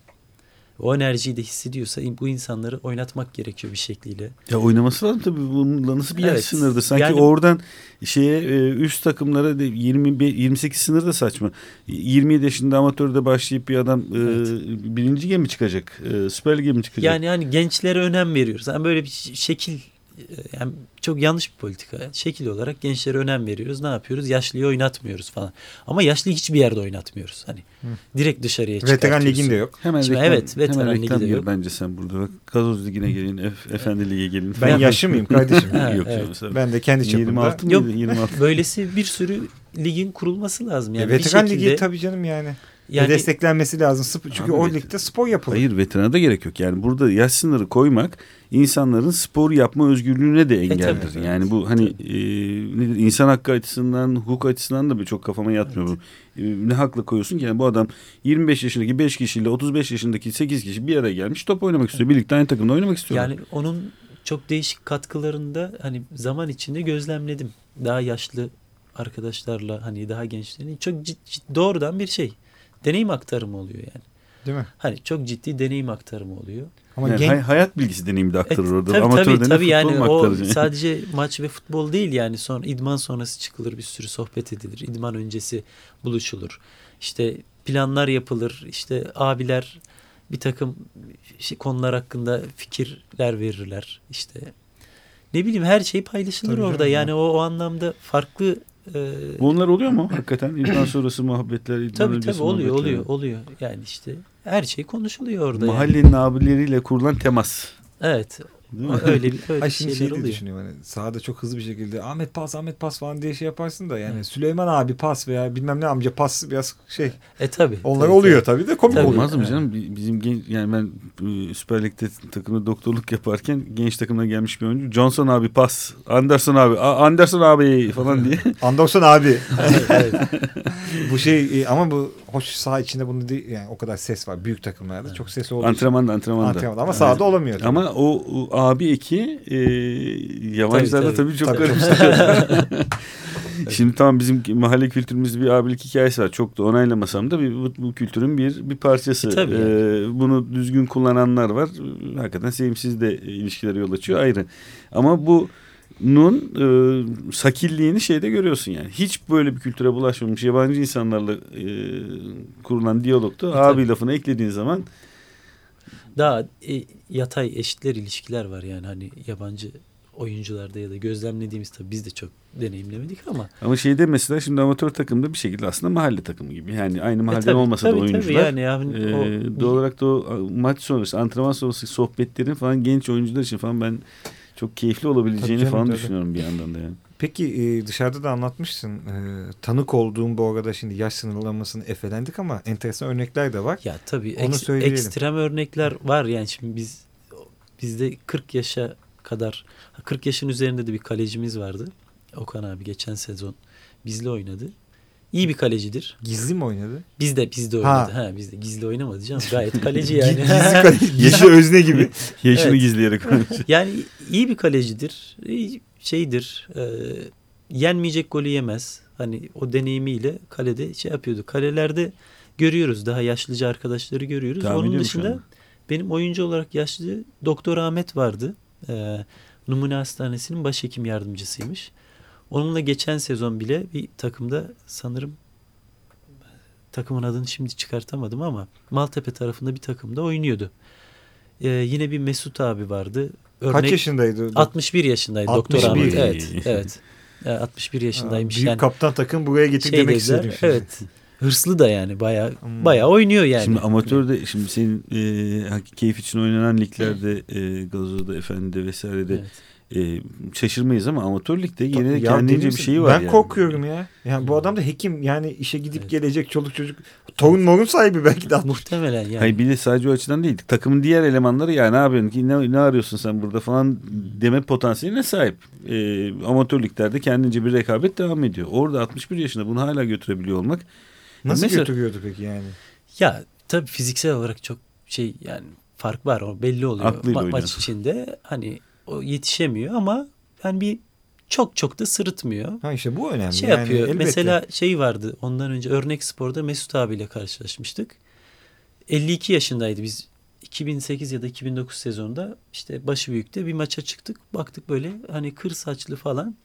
o enerjiyi de hissediyorsa bu insanları oynatmak gerekiyor bir şekliyle. Ya oynaması lazım tabii. Bununla nasıl bir yaş Evet. sınırdır? Sanki Yani- oradan şeye e, üst takımlara da 20 28 sınır da saçma. 27 yaşında amatörde başlayıp bir adam e, birinci lige mi çıkacak? E, Süper Lig'e mi çıkacak? Yani hani gençlere önem veriyoruz. Yani böyle bir şekil yani çok yanlış bir politika. Şekil olarak gençlere önem veriyoruz. Ne yapıyoruz? Yaşlıyı oynatmıyoruz falan. Ama yaşlıyı hiçbir yerde oynatmıyoruz. Hani direkt dışarıya Veteran çıkartıyorsun. liginde yok. Hemen Şimdi reklam, evet, veteran hemen ligi reklam de gir yok. bence sen burada. Bak, Gazoz Ligi'ne gelin, Ef- Efendi Lig'e gelin. Ben falan. yaşlı mıyım kardeşim? Ha, Yok evet. canım, ben de kendi çapımda. 26 mıydı? Yok. 26. Böylesi bir sürü ligin kurulması lazım. Yani E, bir veteran şekilde, ligi tabii canım yani. Yani desteklenmesi lazım. Çünkü Abi o ligde spor yapılır. Hayır veterana da gerek yok. Yani burada yaş sınırı koymak insanların spor yapma özgürlüğüne de engeldir. tabii, yani bu hani e, nedir insan hakkı açısından, hukuk açısından da bir çok kafama yatmıyor bu. E, ne hakla koyuyorsun ki yani bu adam 25 yaşındaki 5 kişiyle 35 yaşındaki 8 kişi bir araya gelmiş top oynamak istiyor. Birlikte aynı takımda oynamak istiyor. Yani onun çok değişik katkılarında hani zaman içinde gözlemledim. Daha yaşlı arkadaşlarla hani daha gençlerin çok cid, cid- doğrudan bir şey. Deneyim aktarımı oluyor yani. Değil mi? Hani çok ciddi deneyim aktarımı oluyor. Ama Yani genç, hay- hayat bilgisi deneyimi de aktarır Evet, orada. Tabii Amatörde tabii, tabii yani o sadece maç ve futbol değil yani son idman sonrası çıkılır bir sürü sohbet edilir. İdman öncesi buluşulur. İşte planlar yapılır. İşte abiler bir takım şey, konular hakkında fikirler verirler. İşte ne bileyim her şey paylaşılır Tabii orada. canım Yani o, o anlamda farklı e, Bunlar oluyor mu hakikaten? İdman sonrası muhabbetler, idman tabii öncesi tabii oluyor muhabbetler. oluyor oluyor. Yani işte her şey konuşuluyor orada. yani. Mahallenin abileriyle kurulan temas. Evet. Değil mi? Öyle bir öyle Ay şimdi şeyler şey oluyor. düşünüyorum hani sahada çok hızlı bir şekilde Ahmet pas Ahmet pas falan diye şey yaparsın da yani Süleyman abi pas veya bilmem ne amca pas biraz şey E tabii. onlar tabii, oluyor tabii de komik Tabii. oluyor. Olmaz mı canım? Bi- Bizim genç, yani ben e, Süper Lig'de takımda doktorluk yaparken genç takımına gelmiş bir oyuncu. Johnson abi pas. Anderson abi. "A- Anderson abi falan diye. Anderson abi. evet. bu şey e, ama bu hoş saha içinde bunu değil yani o kadar ses var büyük takımlarda çok ses için. Antrenmanda antrenmanda. Antrenmanda ama sahada olamıyor. tabii. Ama o, o abi eki e, yabancılarda Tabii, tabii, çok tabii. garip. Şimdi tamam bizim mahalle kültürümüzde bir abilik hikayesi var. Çok da onaylamasam da bir, bu, bu kültürün bir bir parçası. E, tabii Ee, bunu düzgün kullananlar var. Hakikaten sevimsiz de ilişkilere yol açıyor ayrı. Ama bu nun e, sakilliğini şeyde görüyorsun yani. Hiç böyle bir kültüre bulaşmamış yabancı insanlarla e, kurulan diyalogda E, abi tabii. lafını eklediğin zaman daha e, yatay eşitler ilişkiler var yani hani yabancı oyuncularda ya da gözlemlediğimiz tabii biz de çok deneyimlemedik ama Ama şeyde mesela şimdi amatör takımda bir şekilde aslında mahalle takımı gibi. Yani aynı mahalleden E tabii, olmasa tabii, da tabii oyuncular. yani, yani e, o- doğal olarak da o maç sonrası, antrenman sonrası sohbetlerin falan genç oyuncular için falan ben çok keyifli olabileceğini Tabii canım, falan tabii. düşünüyorum bir yandan da yani. Peki e, dışarıda da anlatmışsın. E, tanık olduğum bu arada şimdi yaş sınırlamasını efelendik ama enteresan örnekler de var. ya tabii Onu eks- söyleyelim. ekstrem örnekler var yani şimdi biz bizde 40 yaşa kadar 40 yaşın üzerinde de bir kalecimiz vardı. Okan abi geçen sezon bizle oynadı. İyi bir kalecidir. Gizli mi oynadı? Biz de biz de Ha. oynadı. Ha, biz de gizli oynamadı canım. Gayet kaleci yani. Gizli kaleci. Yaşı özne gibi. Yaşını Evet. gizleyerek Yani iyi bir kalecidir. iyi Şeydir. E, yenmeyecek golü yemez. Hani o deneyimiyle kalede şey yapıyordu. Kalelerde görüyoruz. Daha yaşlıca arkadaşları görüyoruz. Tahmin Onun dışında benim oyuncu olarak yaşlı Doktor Ahmet vardı. E, Numune Hastanesi'nin başhekim yardımcısıymış. Onunla geçen sezon bile bir takımda sanırım takımın adını şimdi çıkartamadım ama Maltepe tarafında bir takımda oynuyordu. E, yine bir Mesut abi vardı. Kaç yaşındaydı? 61 yaşındaydı Doktor 61. Ahmet. Evet. evet. E, 61 yaşındaymış. Büyük yani kaptan takım buraya getir şey demek istedim. Evet. Hırslı da yani bayağı Hmm. bayağı oynuyor yani. Şimdi amatörde şimdi senin e, keyif için oynanan liglerde e, Gazoz'da, Efendi'de vesairede Evet. E, şaşırmayız ama amatör ligde yine Ya kendince bir şeyi var Ben yani. korkuyorum ya. Yani bu adam da hekim yani işe gidip Evet. gelecek çoluk çocuk. Torun morun sahibi belki de. Muhtemelen yani. Hayır bir de sadece o açıdan değil. Takımın diğer elemanları ya ne yapıyorsun ki ne, ne arıyorsun sen burada falan deme potansiyeline sahip. E, amatör liglerde kendince bir rekabet devam ediyor. Orada 61 yaşında bunu hala götürebiliyor olmak. Nasıl Mesela- götürüyordu peki yani? Ya tabii fiziksel olarak çok şey yani fark var o belli oluyor Aklıyla Ma- maç içinde hani o yetişemiyor ama yani bir çok çok da sırıtmıyor. Ha işte bu önemli. Şey yani yapıyor. elbette. Mesela şey vardı ondan önce Örnek Spor'da Mesut abiyle karşılaşmıştık. 52 yaşındaydı biz 2008 ya da 2009 sezonunda işte başı büyükte bir maça çıktık. Baktık böyle hani kır saçlı falan.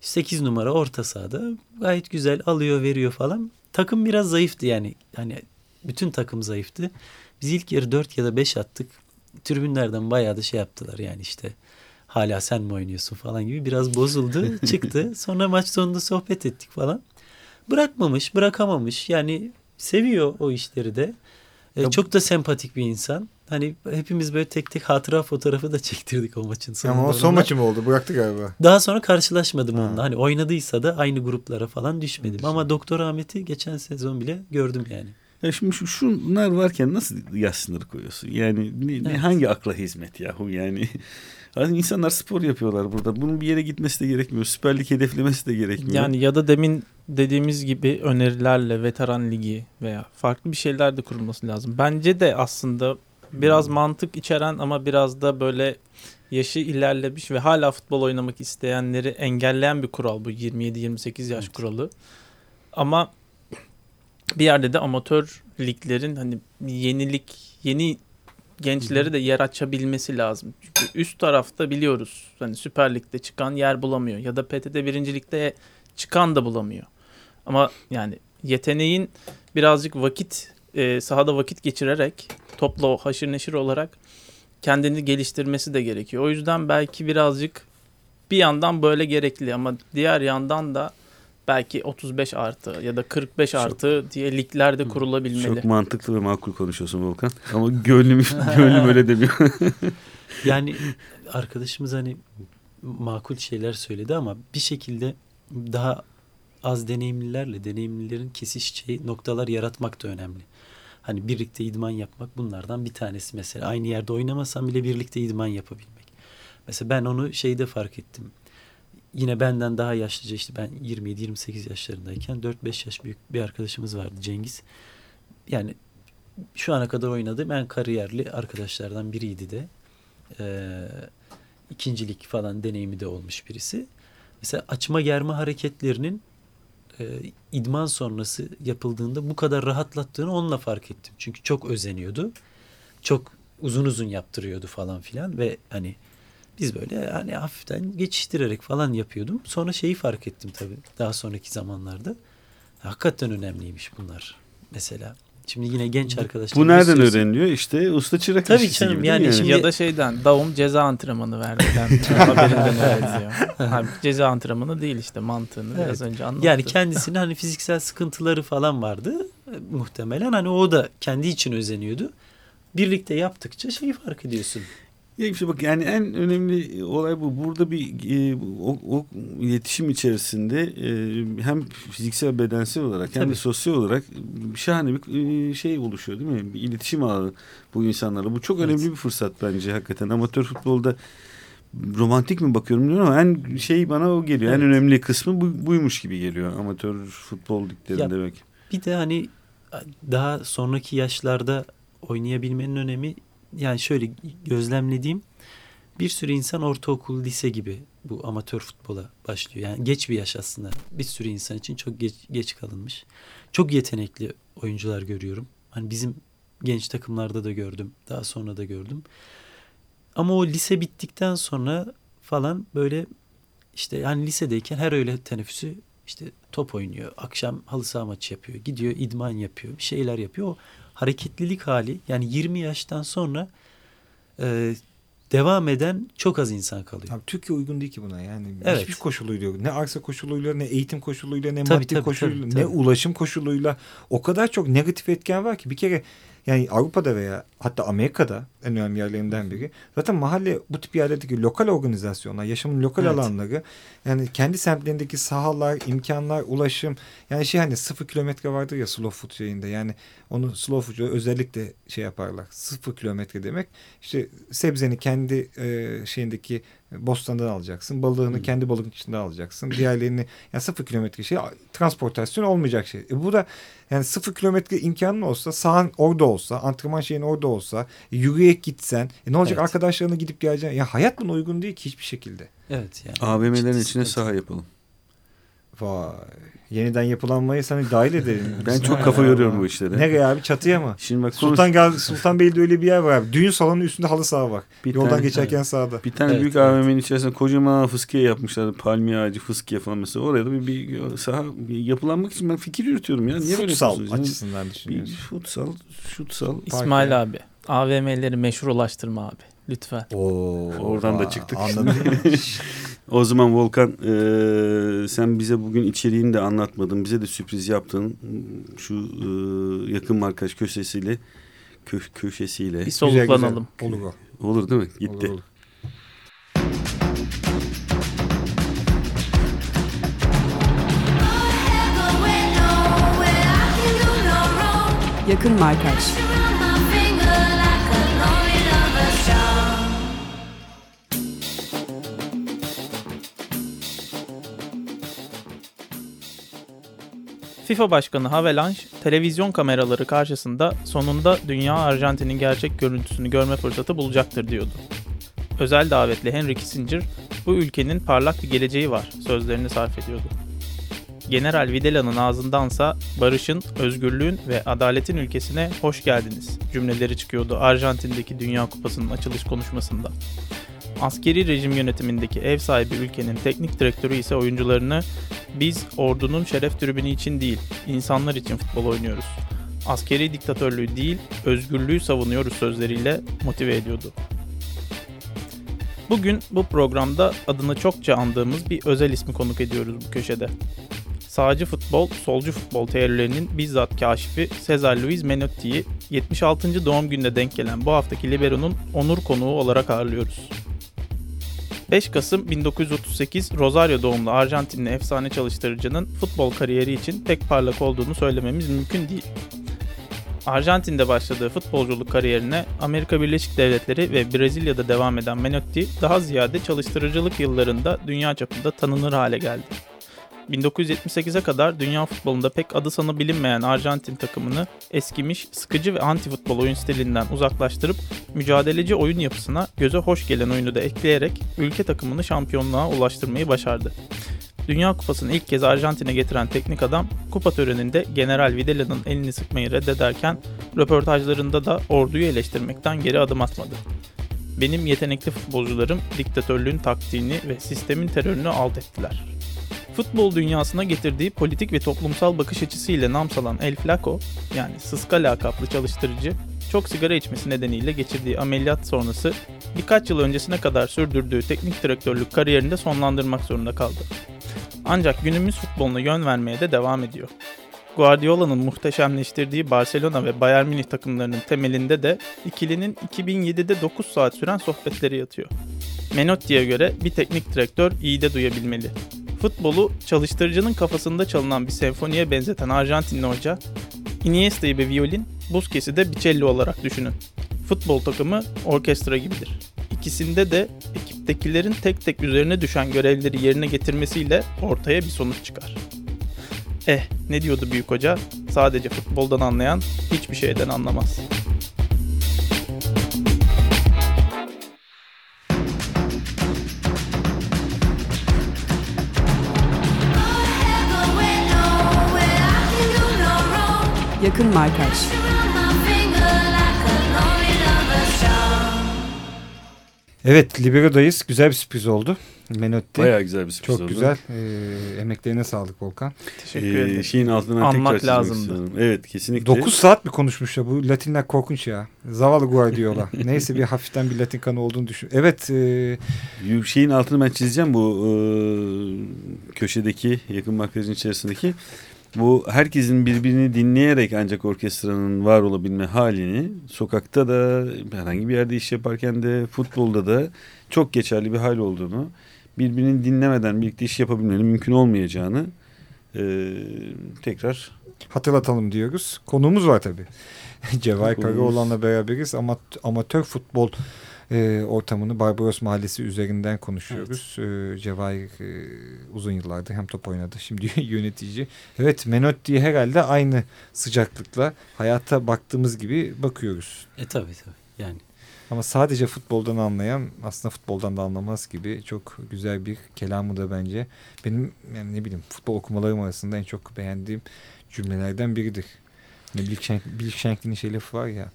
8 numara orta sahada gayet güzel alıyor veriyor falan. Takım biraz zayıftı yani. Hani bütün takım zayıftı. Biz ilk yarı 4 ya da 5 attık. Tribünlerden bayağı da şey yaptılar yani işte hala sen mi oynuyorsun falan gibi biraz bozuldu çıktı. Sonra maç sonunda sohbet ettik falan. Bırakmamış bırakamamış yani seviyor o işleri de. E, Ya çok da sempatik bir insan. Hani hepimiz böyle tek tek hatıra fotoğrafı da çektirdik o maçın sonunda. Ama o son maçı mı oldu? Bıraktı galiba. Daha sonra karşılaşmadım Ha. onunla. Hani oynadıysa da aynı gruplara falan düşmedim. Ama Doktor Ahmet'i geçen sezon bile gördüm yani. Ya şimdi şu, şunlar varken nasıl yaş sınırı koyuyorsun? Yani ne- ne- Evet. hangi akla hizmet yahu yani? Hani insanlar spor yapıyorlar burada. Bunun bir yere gitmesi de gerekmiyor. Süper Lig hedeflemesi de gerekmiyor. Yani ya da demin dediğimiz gibi önerilerle veteran ligi veya farklı bir şeyler de kurulması lazım. Bence de aslında biraz mantık içeren ama biraz da böyle yaşı ilerlemiş ve hala futbol oynamak isteyenleri engelleyen bir kural bu 27-28 yaş Evet. kuralı. Ama bir yerde de amatör liglerin hani yenilik yeni gençlere de yer açabilmesi lazım. Çünkü üst tarafta biliyoruz hani Süper Lig'de çıkan yer bulamıyor ya da PTT birincilikte çıkan da bulamıyor. Ama yani yeteneğin birazcık vakit e, sahada vakit geçirerek topla haşır neşir olarak kendini geliştirmesi de gerekiyor. O yüzden belki birazcık bir yandan böyle gerekli ama diğer yandan da belki 35 artı ya da 45 Çok- artı diye ligler de kurulabilmeli. Çok mantıklı ve makul konuşuyorsun Volkan. Ama gönlüm, gönlüm öyle demiyor. Yani arkadaşımız hani makul şeyler söyledi ama bir şekilde daha az deneyimlilerle deneyimlilerin kesişeceği noktalar yaratmak da önemli. Hani birlikte idman yapmak bunlardan bir tanesi mesela. Aynı yerde oynamasam bile birlikte idman yapabilmek. Mesela ben onu şeyde fark ettim. Yine benden daha yaşlıca işte ben 27-28 yaşlarındayken 4-5 yaş büyük bir arkadaşımız vardı Cengiz. Yani şu ana kadar oynadığım en kariyerli arkadaşlardan biriydi de. Ee, ikincilik falan deneyimi de olmuş birisi. Mesela açma germe hareketlerinin e, idman sonrası yapıldığında bu kadar rahatlattığını onunla fark ettim. Çünkü çok özeniyordu. Çok uzun uzun yaptırıyordu falan filan ve hani biz böyle hani hafiften geçiştirerek falan yapıyordum. Sonra şeyi fark ettim tabii daha sonraki zamanlarda. Hakikaten önemliymiş bunlar mesela. Şimdi yine genç arkadaşlar. Bu nereden öğreniliyor? İşte usta çırak Tabii ilişkisi canım, gibi yani mi şimdi- Ya da şeyden davum ceza antrenmanı verdiler. Haberinden. Halbuki ceza antrenmanı değil işte mantığını Evet. biraz önce anlattı. Yani kendisinin hani fiziksel sıkıntıları falan vardı e, muhtemelen. Hani o da kendi için özeniyordu. Birlikte yaptıkça şeyi fark ediyorsun. Ya işte bak yani en önemli olay bu. Burada bir e, o, o iletişim içerisinde e, hem fiziksel bedensel olarak hem de sosyal olarak şahane bir e, şey oluşuyor değil mi? Bir iletişim ağı bu insanlarla. Bu çok Evet. önemli bir fırsat bence hakikaten. Amatör futbolda romantik mi bakıyorum bilmiyorum ama en şey bana o geliyor. En Evet. önemli kısmı bu, buymuş gibi geliyor amatör futbol liglerinde belki. Bir de hani daha sonraki yaşlarda oynayabilmenin önemi yani şöyle gözlemlediğim bir sürü insan ortaokul, lise gibi bu amatör futbola başlıyor. Yani geç bir yaş aslında. Bir sürü insan için çok geç, geç kalınmış. Çok yetenekli oyuncular görüyorum. Hani bizim genç takımlarda da gördüm. Daha sonra da gördüm. Ama o lise bittikten sonra falan böyle işte yani lisedeyken her öğle teneffüsü işte top oynuyor. Akşam halı saha maçı yapıyor. Gidiyor idman yapıyor. Bir şeyler yapıyor. O hareketlilik hali yani 20 yaştan sonra e, devam eden çok az insan kalıyor. Abi Türkiye uygun değil ki buna yani. Evet. Hiçbir koşuluyla. Ne arsa koşuluyla ne eğitim koşuluyla ne Tabii, maddi tabii, koşuluyla tabii, ne tabii. ulaşım koşuluyla o kadar çok negatif etken var ki bir kere yani Avrupa'da veya hatta Amerika'da en önemli yerlerinden biri. Zaten mahalle bu tip yerlerdeki lokal organizasyonlar, yaşamın lokal Evet. alanları yani kendi semtlerindeki sahalar, imkanlar, ulaşım yani şey hani sıfır kilometre vardır ya slow food şeyinde yani onu slow food özellikle şey yaparlar. Sıfır kilometre demek işte sebzeni kendi e, şeyindeki bostandan alacaksın. Balığını kendi balığın içinde alacaksın. Diğerlerini yani sıfır kilometre şey transportasyon olmayacak şey. E bu da yani sıfır kilometre imkanın olsa sahan orada olsa antrenman şeyin orada olsa yürüyerek gitsen e ne olacak Evet. arkadaşlarına gidip geleceksin. Ya hayat buna uygun değil ki hiçbir şekilde. Evet yani. AVM'lerin içine saha yapalım. Vay. Yeniden yapılanmayı sana dahil edelim. Ben çok kafa yoruyorum bu işlere. Nereye abi çatıya mı? Şimdi bak konuş. Sultan Gel Sultanbeyli'de öyle bir yer var abi. Düğün salonunun üstünde halı saha var. Bir Yoldan tane- geçerken sağda. Bir tane Evet, büyük evet. AVM'nin içerisinde kocaman fıskiye yapmışlar. Palmiye ağacı, fıskiye falan mesela. Oraya da bir, bir saha bir yapılanmak için ben fikir yürütüyorum ya. Niye böyle Futsal? Yani açısından Bir düşünüyorsun. futsal, şutsal. İsmail abi AVM'leri meşrulaştırma abi. Lütfen. Oo, Oradan da çıktık. Anladın mı? O zaman Volkan eee, sen bize bugün içeriğini de anlatmadın. Bize de sürpriz yaptın. Şu eee, yakın markaj köşesiyle kö, köşesiyle. Bir Güzel, soluklanalım. güzel. Olur o. Olur değil mi? Gitti. Olur, olur. Yakın Markaj FIFA Başkanı Havelange televizyon kameraları karşısında sonunda dünya Arjantin'in gerçek görüntüsünü görme fırsatı bulacaktır diyordu. Özel davetli Henry Kissinger bu ülkenin parlak bir geleceği var sözlerini sarf ediyordu. General Videla'nın ağzındansa barışın, özgürlüğün ve adaletin ülkesine hoş geldiniz cümleleri çıkıyordu Arjantin'deki Dünya Kupası'nın açılış konuşmasında. Askeri rejim yönetimindeki ev sahibi ülkenin teknik direktörü ise oyuncularını biz ordunun şeref tribünü için değil, insanlar için futbol oynuyoruz. Askeri diktatörlüğü değil, özgürlüğü savunuyoruz sözleriyle motive ediyordu. Bugün bu programda adını çokça andığımız bir özel ismi konuk ediyoruz bu köşede. Sağcı futbol, solcu futbol teorilerinin bizzat kaşifi Cesar Luis Menotti'yi 76. doğum gününe denk gelen bu haftaki Libero'nun onur konuğu olarak ağırlıyoruz. 5 Kasım 1938 Rosario doğumlu Arjantinli efsane çalıştırıcının futbol kariyeri için pek parlak olduğunu söylememiz mümkün değil. Arjantin'de başladığı futbolculuk kariyerine Amerika Birleşik Devletleri ve Brezilya'da devam eden Menotti daha ziyade çalıştırıcılık yıllarında dünya çapında tanınır hale geldi. 1978'e kadar dünya futbolunda pek adı sanı bilinmeyen Arjantin takımını eskimiş, sıkıcı ve anti futbol oyun stilinden uzaklaştırıp mücadeleci oyun yapısına göze hoş gelen oyunu da ekleyerek ülke takımını şampiyonluğa ulaştırmayı başardı. Dünya Kupası'nı ilk kez Arjantin'e getiren teknik adam kupa töreninde General Videla'nın elini sıkmayı reddederken röportajlarında da orduyu eleştirmekten geri adım atmadı. Benim yetenekli futbolcularım diktatörlüğün taktiğini ve sistemin terörünü alt ettiler. Futbol dünyasına getirdiği politik ve toplumsal bakış açısıyla nam salan El Flaco, yani Sıska lakaplı çalıştırıcı, çok sigara içmesi nedeniyle geçirdiği ameliyat sonrası birkaç yıl öncesine kadar sürdürdüğü teknik direktörlük kariyerini de sonlandırmak zorunda kaldı. Ancak günümüz futboluna yön vermeye de devam ediyor. Guardiola'nın muhteşemleştirdiği Barcelona ve Bayern Münih takımlarının temelinde de ikilinin 2007'de 9 saat süren sohbetleri yatıyor. Menotti'ye göre bir teknik direktör iyi de duyabilmeli. Futbolu çalıştırıcının kafasında çalınan bir senfoniye benzeten Arjantinli hoca, Iniesta'yı bir violin, Busquets'i de bir cello olarak düşünün. Futbol takımı orkestra gibidir. İkisinde de ekiptekilerin tek tek üzerine düşen görevleri yerine getirmesiyle ortaya bir sonuç çıkar. Eh, ne diyordu büyük hoca? Sadece futboldan anlayan hiçbir şeyden anlamaz. Yakın Markaj Evet Libero'dayız. Güzel bir sürpriz oldu. Menotti. Bayağı güzel bir sürpriz Çok oldu. güzel. Ee, emeklerine sağlık Volkan. Teşekkür Ee, ederim. şeyin altından Anmak tekrar lazımdı. istiyorum. Evet kesinlikle. 9 saat mi konuşmuş ya bu Latinler korkunç ya. Zavallı Guardiola. Neyse bir hafiften bir Latin kanı olduğunu düşün. Evet e, Şeyin altını ben çizeceğim bu e, köşedeki yakın makyajın içerisindeki. Bu herkesin birbirini dinleyerek ancak orkestranın var olabilme halini sokakta da herhangi bir yerde iş yaparken de futbolda da çok geçerli bir hal olduğunu birbirini dinlemeden birlikte iş yapabilmenin mümkün olmayacağını e, tekrar hatırlatalım diyoruz. Konuğumuz var tabii. Cevahir Karaoğlan'la beraberiz. Amat amatör futbol e, ortamını Barbaros Mahallesi üzerinden konuşuyoruz. Evet. E, Cevahir e, uzun yıllardır hem top oynadı şimdi yönetici. Evet Menotti herhalde aynı sıcaklıkla hayata baktığımız gibi bakıyoruz. E tabii tabii yani. Ama sadece futboldan anlayan aslında futboldan da anlamaz gibi çok güzel bir kelamı da bence. Benim yani ne bileyim futbol okumalarım arasında en çok beğendiğim cümlelerden biridir. Shank, Bill Shankly'nin şey lafı var ya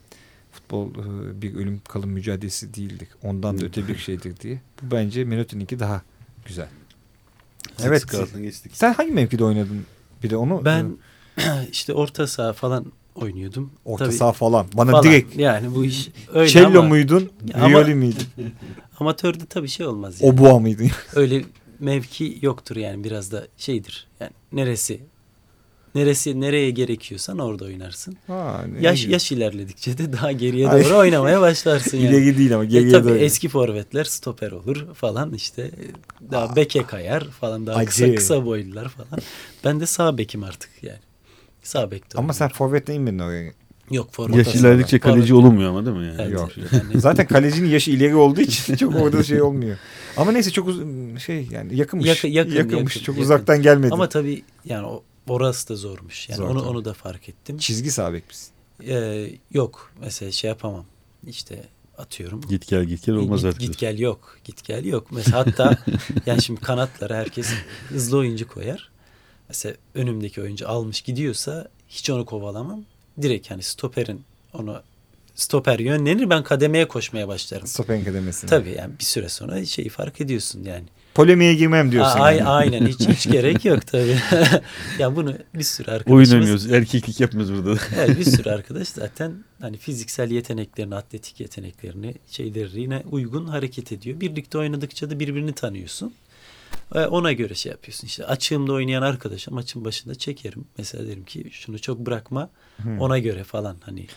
futbol e, bir ölüm kalım mücadelesi değildir. Ondan da öte bir şeydir diye. Bu bence Menotti'ninki daha güzel. Evet. Sen hangi mevkide oynadın? Bir de onu ben e, işte orta saha falan oynuyordum. Orta Tabii, saha falan. Bana falan. direkt. Yani bu iş öyle Cello ama, muydun? Violi miydin? Amatörde tabii şey olmaz. Yani. Obua mıydın? öyle mevki yoktur yani biraz da şeydir. Yani neresi Neresi nereye gerekiyorsan orada oynarsın. Ha, yaş yaş ilerledikçe de daha geriye doğru oynamaya başlarsın yani. İleri değil ama geriye e, tabii doğru. eski forvetler stoper olur falan işte daha Aa. beke kayar falan daha Acı. kısa kısa boylular falan. Ben de sağ bekim artık yani. Sağ bekte. Ama sen forvetle inmedin oraya. Yok forvet. Yaş ilerledikçe kaleci forvet. olunmuyor ama değil mi yani? Evet, Yok. Yani. Zaten kalecinin yaşı ileri olduğu için çok orada şey olmuyor. Ama neyse çok uz şey yani yakınmış. Yakın, yakın, yakınmış. Yakın, çok yakın. uzaktan gelmedi. Ama tabii yani o Orası da zormuş. Yani Zor, onu tabii. onu da fark ettim. Çizgi sabek misin? Ee, yok. Mesela şey yapamam. İşte atıyorum. Git gel git gel olmaz artık. Git gel yok. Git gel yok. Mesela hatta yani şimdi kanatlara herkes hızlı oyuncu koyar. Mesela önümdeki oyuncu almış gidiyorsa hiç onu kovalamam. Direkt hani stoperin onu stoper yönlenir ben kademeye koşmaya başlarım. Stoperin kademesine. Tabii yani bir süre sonra şeyi fark ediyorsun yani polemiğe girmem diyorsun. A- yani. Aynen hiç hiç gerek yok tabii. ya bunu bir sürü arkadaşımız... Oyun oynuyoruz. Erkeklik yapmıyoruz burada. evet, bir sürü arkadaş zaten hani fiziksel yeteneklerini, atletik yeteneklerini, şeylerine uygun hareket ediyor. Birlikte oynadıkça da birbirini tanıyorsun. Ona göre şey yapıyorsun. İşte açığımda oynayan arkadaşa maçın başında çekerim. Mesela derim ki şunu çok bırakma. Hmm. Ona göre falan hani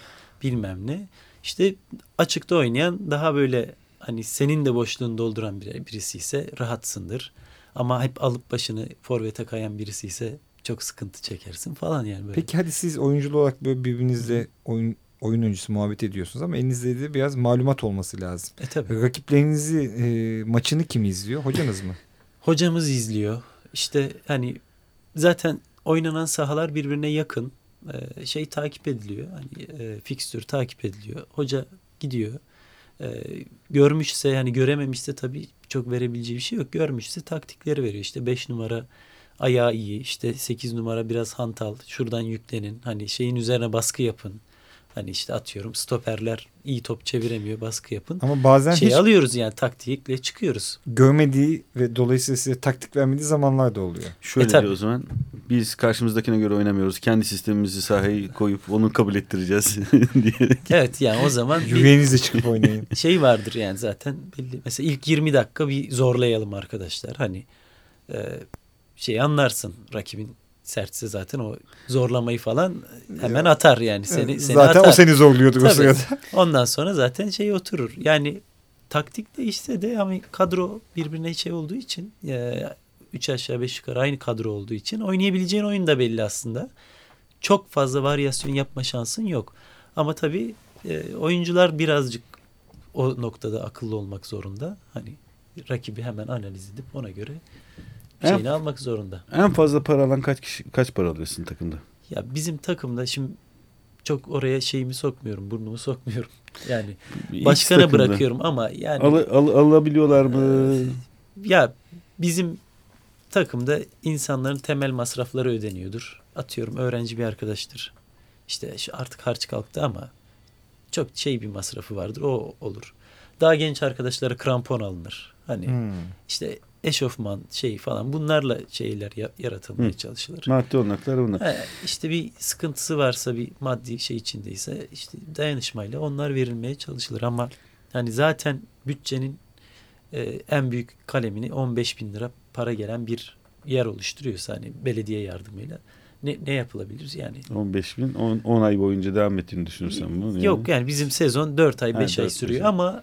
bilmem ne. İşte açıkta oynayan daha böyle hani senin de boşluğunu dolduran birisi ise rahatsındır. Ama hep alıp başını forvete kayan birisi ise çok sıkıntı çekersin falan yani. Böyle. Peki hadi siz oyunculu olarak böyle birbirinizle oyun oyun öncesi muhabbet ediyorsunuz ama elinizde de biraz malumat olması lazım. E tabii. Rakiplerinizi e, maçını kim izliyor? Hocanız mı? Hocamız izliyor. İşte hani zaten oynanan sahalar birbirine yakın. E, şey takip ediliyor. Hani e, fikstür takip ediliyor. Hoca gidiyor e, görmüşse yani görememişse tabii çok verebileceği bir şey yok. Görmüşse taktikleri veriyor. İşte 5 numara ayağı iyi. işte 8 numara biraz hantal. Şuradan yüklenin. Hani şeyin üzerine baskı yapın. Hani işte atıyorum stoperler iyi top çeviremiyor baskı yapın. Ama bazen şey hiç alıyoruz yani taktikle çıkıyoruz. Görmediği ve dolayısıyla size taktik vermediği zamanlar da oluyor. Şöyle e, diyor o zaman biz karşımızdakine göre oynamıyoruz. Kendi sistemimizi sahaya koyup onu kabul ettireceğiz diyerek. Evet yani o zaman yüreğinizle çıkıp oynayın. Şey vardır yani zaten belli. Mesela ilk 20 dakika bir zorlayalım arkadaşlar. Hani e, şey anlarsın rakibin sertse zaten o zorlamayı falan hemen atar yani seni seni zaten atar. o seni zorluyordu o sırada. Ondan sonra zaten şey oturur. Yani taktik değişse de ama kadro birbirine şey olduğu için e, üç aşağı beş yukarı aynı kadro olduğu için oynayabileceğin oyun da belli aslında. Çok fazla varyasyon yapma şansın yok. Ama tabii e, oyuncular birazcık o noktada akıllı olmak zorunda. Hani rakibi hemen analiz edip ona göre şeyini en, almak zorunda. En fazla para alan kaç kişi kaç para alıyorsun takımda? Ya bizim takımda şimdi çok oraya şeyimi sokmuyorum, burnumu sokmuyorum. Yani başkana bırakıyorum ama yani al, al, alabiliyorlar mı? E, ya bizim takımda insanların temel masrafları ödeniyordur. Atıyorum öğrenci bir arkadaştır. İşte artık harç kalktı ama çok şey bir masrafı vardır. O olur. Daha genç arkadaşlara krampon alınır. Hani hmm. işte eşofman şey falan bunlarla şeyler yaratılmaya Hı. çalışılır. Maddi olanaklar bunlar. He, işte bir sıkıntısı varsa bir maddi şey içindeyse işte dayanışmayla onlar verilmeye çalışılır ama hani zaten bütçenin e, en büyük kalemini 15 bin lira para gelen bir yer oluşturuyorsa hani belediye yardımıyla ne, ne yapılabilir yani? 15 bin 10, 10 ay boyunca devam ettiğini düşünürsen bunu. Yok yani bizim sezon 4 ay Ha, 5 ay sürüyor ama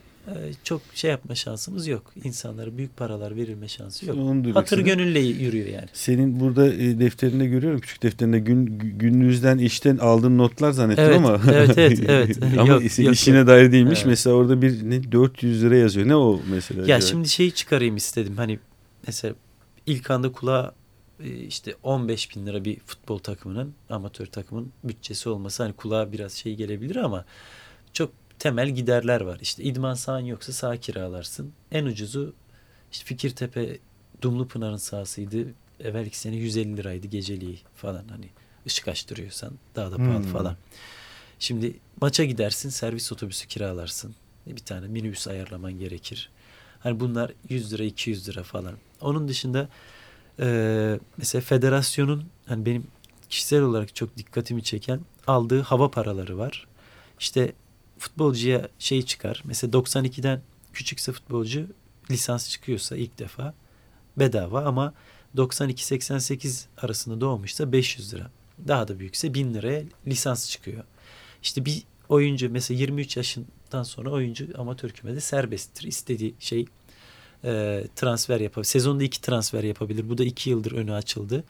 çok şey yapma şansımız yok. İnsanlara büyük paralar verilme şansı yok. Onu Hatır istedim. gönülle yürüyor yani. Senin burada e, defterinde görüyorum küçük defterinde gün gü- günlüğünüzden işten aldığın notlar zannettim Evet, ama. evet, evet, evet. ama Yok, ise- yok, işine yok. dair değilmiş. Evet. Mesela orada bir ne 400 lira yazıyor. Ne o mesela? Ya acaba? şimdi şeyi çıkarayım istedim. Hani mesela ilk anda kulağa e, işte 15 bin lira bir futbol takımının amatör takımın bütçesi olması hani kulağa biraz şey gelebilir ama çok temel giderler var. İşte idman sahan yoksa sağ kiralarsın. En ucuzu işte Fikirtepe Dumlupınar'ın sahasıydı. Evvelki sene 150 liraydı geceliği falan hani ışık açtırıyorsan daha da pahalı Hmm. falan. Şimdi maça gidersin servis otobüsü kiralarsın. Bir tane minibüs ayarlaman gerekir. Hani bunlar 100 lira 200 lira falan. Onun dışında e, mesela federasyonun hani benim kişisel olarak çok dikkatimi çeken aldığı hava paraları var. İşte futbolcuya şey çıkar. Mesela 92'den küçükse futbolcu lisans çıkıyorsa ilk defa bedava ama 92-88 arasında doğmuşsa 500 lira. Daha da büyükse 1000 liraya lisans çıkıyor. İşte bir oyuncu mesela 23 yaşından sonra oyuncu amatör kümede serbesttir. İstediği şey e, transfer yapabilir. Sezonda iki transfer yapabilir. Bu da iki yıldır önü açıldı.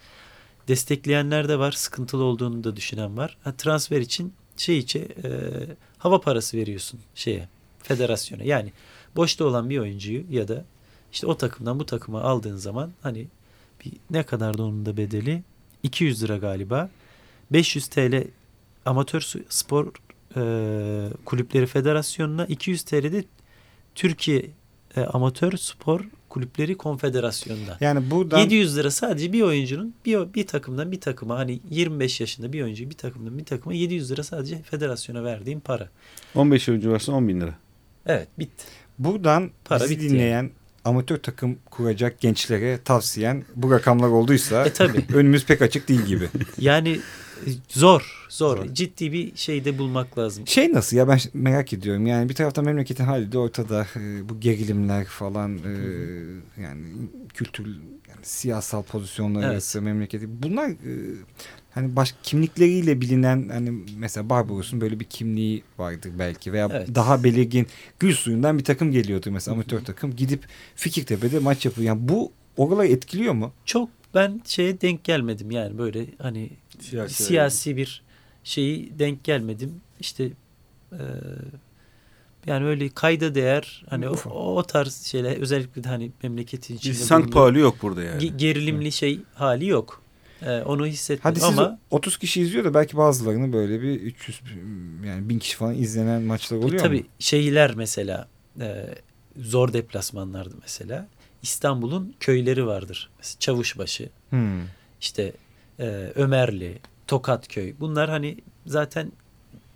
Destekleyenler de var. Sıkıntılı olduğunu da düşünen var. Ha, transfer için şey içe e, hava parası veriyorsun şeye federasyona. Yani boşta olan bir oyuncuyu ya da işte o takımdan bu takıma aldığın zaman hani bir, ne kadar da onun da bedeli 200 lira galiba. 500 TL amatör spor e, kulüpleri federasyonuna 200 TL de Türkiye e, amatör spor kulüpleri konfederasyonuna. Yani buradan 700 lira sadece bir oyuncunun bir, bir takımdan bir takıma hani 25 yaşında bir oyuncu bir takımdan bir takıma 700 lira sadece federasyona verdiğim para. 15 oyuncu varsa 10 bin lira. Evet bitti. buradan Para bizi dinleyen amatör takım kuracak gençlere tavsiyen bu rakamlar olduysa E tabi. önümüz pek açık değil gibi. Yani zor, zor. Zor. Ciddi bir şeyde bulmak lazım. Şey nasıl ya ben merak ediyorum. Yani bir taraftan memleketin hali de ortada. Ee, bu gerilimler falan e, yani kültür yani siyasal pozisyonlar Evet. arası memleketi. Bunlar e, hani baş kimlikleriyle bilinen hani mesela Barbaros'un böyle bir kimliği vardır belki veya Evet. daha belirgin gül suyundan bir takım geliyordur mesela amatör takım gidip Fikirtepe'de maç yapıyor. Yani bu oraları etkiliyor mu? Çok ben şeye denk gelmedim yani böyle hani Siyasi. siyasi bir şeyi denk gelmedim. İşte e, yani öyle kayda değer hani o, o tarz şeyler özellikle de hani memleketin Bir içinde Sankt bulunduğu- Pauli yok burada yani. ge- gerilimli şey hali yok. E, onu hissetmedim Hadi ama 30 kişi izliyor da belki bazılarını böyle bir 300 yani 1000 kişi falan izlenen maçlar oluyor tabii mu? şeyler mesela e, zor deplasmanlardı mesela. İstanbul'un köyleri vardır. Mesela Çavuşbaşı, Hmm. işte e, Ömerli, Tokatköy. Bunlar hani zaten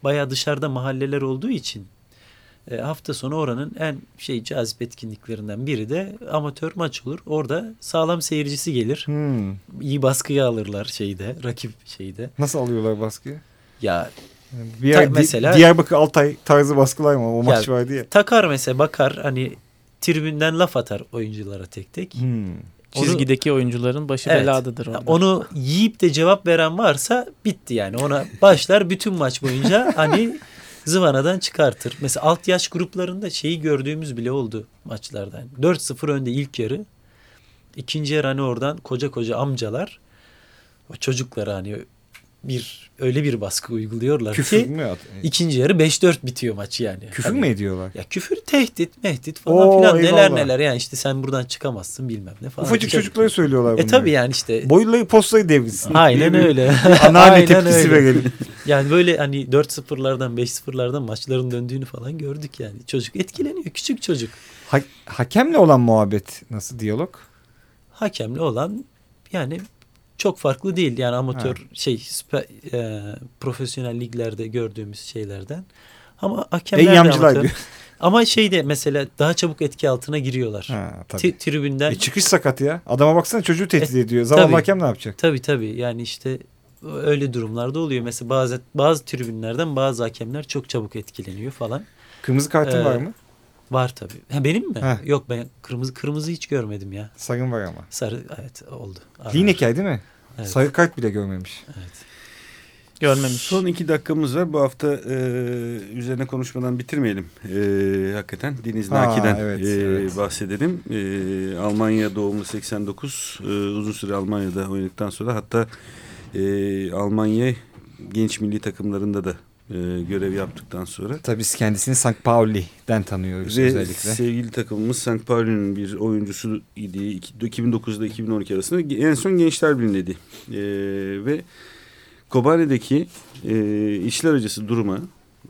bayağı dışarıda mahalleler olduğu için e, hafta sonu oranın en şey cazip etkinliklerinden biri de amatör maç olur. Orada sağlam seyircisi gelir. Hmm. İyi baskıya alırlar şeyde, rakip şeyde. Nasıl alıyorlar baskıyı? Ya Yani Bir yer, mesela- Diyarbakır Altay tarzı baskılar mı? O maç vardı ya. takar mesela bakar hani tribünden laf atar oyunculara tek tek. Hmm. Onu- Çizgideki oyuncuların başı Evet. beladadır orada. Onu yiyip de cevap veren varsa bitti yani. Ona başlar bütün maç boyunca hani zıvanadan çıkartır. Mesela alt yaş gruplarında şeyi gördüğümüz bile oldu maçlarda. Yani 4-0 önde ilk yarı. İkinci yarı hani oradan koca koca amcalar o çocuklara hani bir öyle bir baskı uyguluyorlar Küfür ki mü? at- ikinci yarı 5-4 bitiyor maç yani. Küfür Hani- mü ediyorlar? Ya küfür, tehdit, mehdit falan Oo, filan neler eyvallah. neler yani işte sen buradan çıkamazsın bilmem ne falan. Ufacık çocuklara söylüyorlar bunları. E tabii yani işte Boyları postayı devrilsin. Aynen öyle. Anneanne tepkisi öyle. verelim. Yani böyle hani 4-0'lardan 5-0'lardan maçların döndüğünü falan gördük yani. Çocuk etkileniyor. Küçük çocuk. Ha- hakemle olan muhabbet nasıl diyalog? Hakemle olan yani çok farklı değil. Yani amatör şey süper, e, profesyonel liglerde gördüğümüz şeylerden. Ama hakemler de amatör. diyor. Ama şeyde mesela daha çabuk etki altına giriyorlar. Ha, tabii. Tribünden E çıkış sakat ya. Adama baksana çocuğu tehdit ediyor. Zavallı tabii. hakem ne yapacak? Tabii tabii yani işte öyle durumlarda oluyor. Mesela bazı bazı tribünlerden bazı hakemler çok çabuk etkileniyor falan. Kırmızı kartın Ee, var mı? Var tabii. Ha, benim mi? Heh. Yok ben kırmızı kırmızı hiç görmedim ya. Sarın var ama. Sarı evet oldu. Linekay değil mi? Evet. Sarı kart bile görmemiş. Görmemiş. Son iki dakikamız var. Bu hafta e, üzerine konuşmadan bitirmeyelim. E, hakikaten Deniz Ha, Naki'den evet, e, evet. bahsedelim. E, Almanya doğumlu 89. E, uzun süre Almanya'da oynadıktan sonra hatta e, Almanya genç milli takımlarında da e, görev yaptıktan sonra. Tabii biz kendisini St. Pauli'den tanıyoruz Ve özellikle. sevgili takımımız St. Pauli'nin bir oyuncusu idi. İki- 2009'da 2012 arasında en son Gençler Birliği'ndeydi. E, ve Kobane'deki e, işler acısı duruma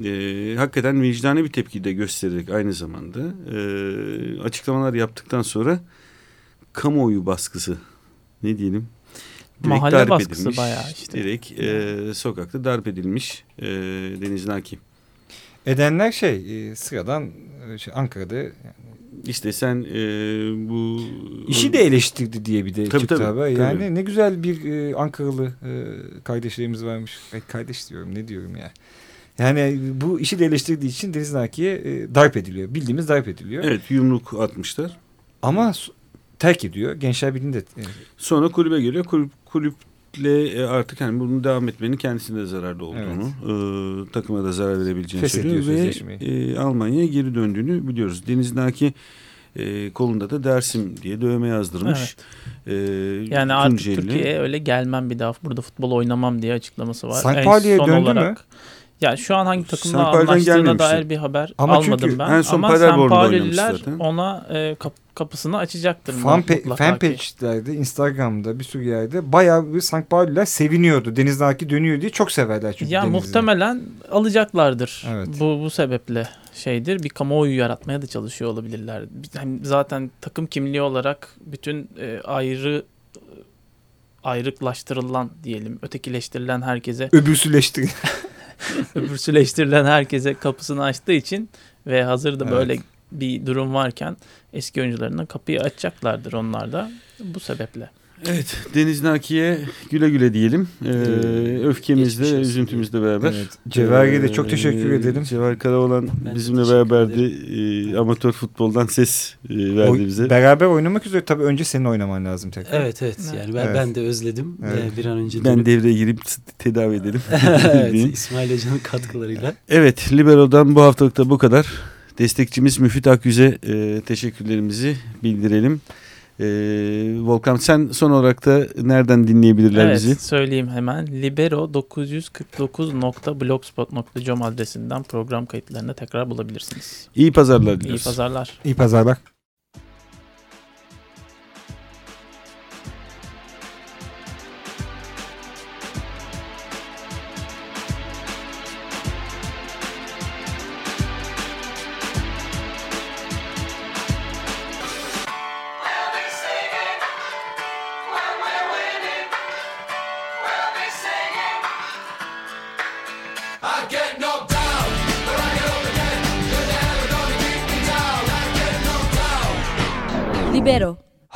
e, hakikaten vicdani bir tepki de göstererek aynı zamanda e, açıklamalar yaptıktan sonra kamuoyu baskısı ne diyelim direkt Mahalle darp baskısı edilmiş, bayağı işte. Direkt e, sokakta darp edilmiş e, Deniz Naki. Edenler şey e, sıradan e, şey, Ankara'da yani İşte sen e, bu... işi de eleştirdi diye bir de Tabii, çıktı tabii, haber. tabii. Yani ne güzel bir e, Ankaralı e, kardeşlerimiz varmış. Ay, kardeş diyorum ne diyorum ya. Yani bu işi de eleştirdiği için Deniz Naki'ye e, darp ediliyor. Bildiğimiz darp ediliyor. Evet yumruk atmışlar. Ama terk ediyor. Gençler Birliği'nde e, Sonra kulübe geliyor. Kulüp, kulüple e, artık hani bunun devam etmenin kendisine de zararlı olduğunu, e, takıma da zarar verebileceğini Feshediyor söylüyor. Ve e, Almanya'ya geri döndüğünü biliyoruz. Deniz Naki e, kolunda da Dersim diye dövme yazdırmış. E, Yani artık Tunceli. Türkiye'ye öyle gelmem bir daha burada futbol oynamam diye açıklaması var. En Pauli'ye son döndü mü? olarak. Ya şu an hangi takımla anlaştığına dair bir haber Ama almadım çünkü ben. en son Ama Paderborn'da Pauli'liler zaten. ona e, kap- kapısını açacaktır. fan, pe- fan page'lerde, Instagram'da bir sürü yerde bayağı bir St. Pauli'ler seviniyordu. Deniz Naki dönüyor diye çok severler çünkü Ya Deniz'i. muhtemelen alacaklardır. Evet. Bu bu sebeple şeydir. Bir kamuoyu yaratmaya da çalışıyor olabilirler. Zaten takım kimliği olarak bütün e, ayrı ayrıklaştırılan diyelim, ötekileştirilen herkese, Öbürsüleşti. öbürsüleştirilen herkese kapısını açtığı için ve hazırda Evet. böyle bir durum varken eski oyuncularına kapıyı açacaklardır onlar da bu sebeple. Evet Deniz Naki'ye güle güle diyelim. E, öfkemizle, geçmiş olsun üzüntümüzle beraber. Evet. Cevher'e de çok teşekkür Ee, edelim. Cevher Karaoğlan Ben bizimle teşekkür beraberdi. Ee, amatör futboldan ses e, verdi Oy- bize. Beraber oynamak üzere tabii önce senin oynaman lazım tekrar. Evet evet yani ben, Evet. ben de özledim. Evet. Ee, bir an önce Ben dönüp- devreye girip tedavi edelim. evet. İsmail Hoca'nın katkılarıyla. Evet, Libero'dan bu haftalık da bu kadar. Destekçimiz Müfit Akyüz'e e, teşekkürlerimizi bildirelim. E, Volkan sen son olarak da nereden dinleyebilirler evet, bizi? söyleyeyim hemen. libero949.blogspot.com adresinden program kayıtlarını tekrar bulabilirsiniz. İyi pazarlar İyi diliyoruz. pazarlar. İyi pazarlar.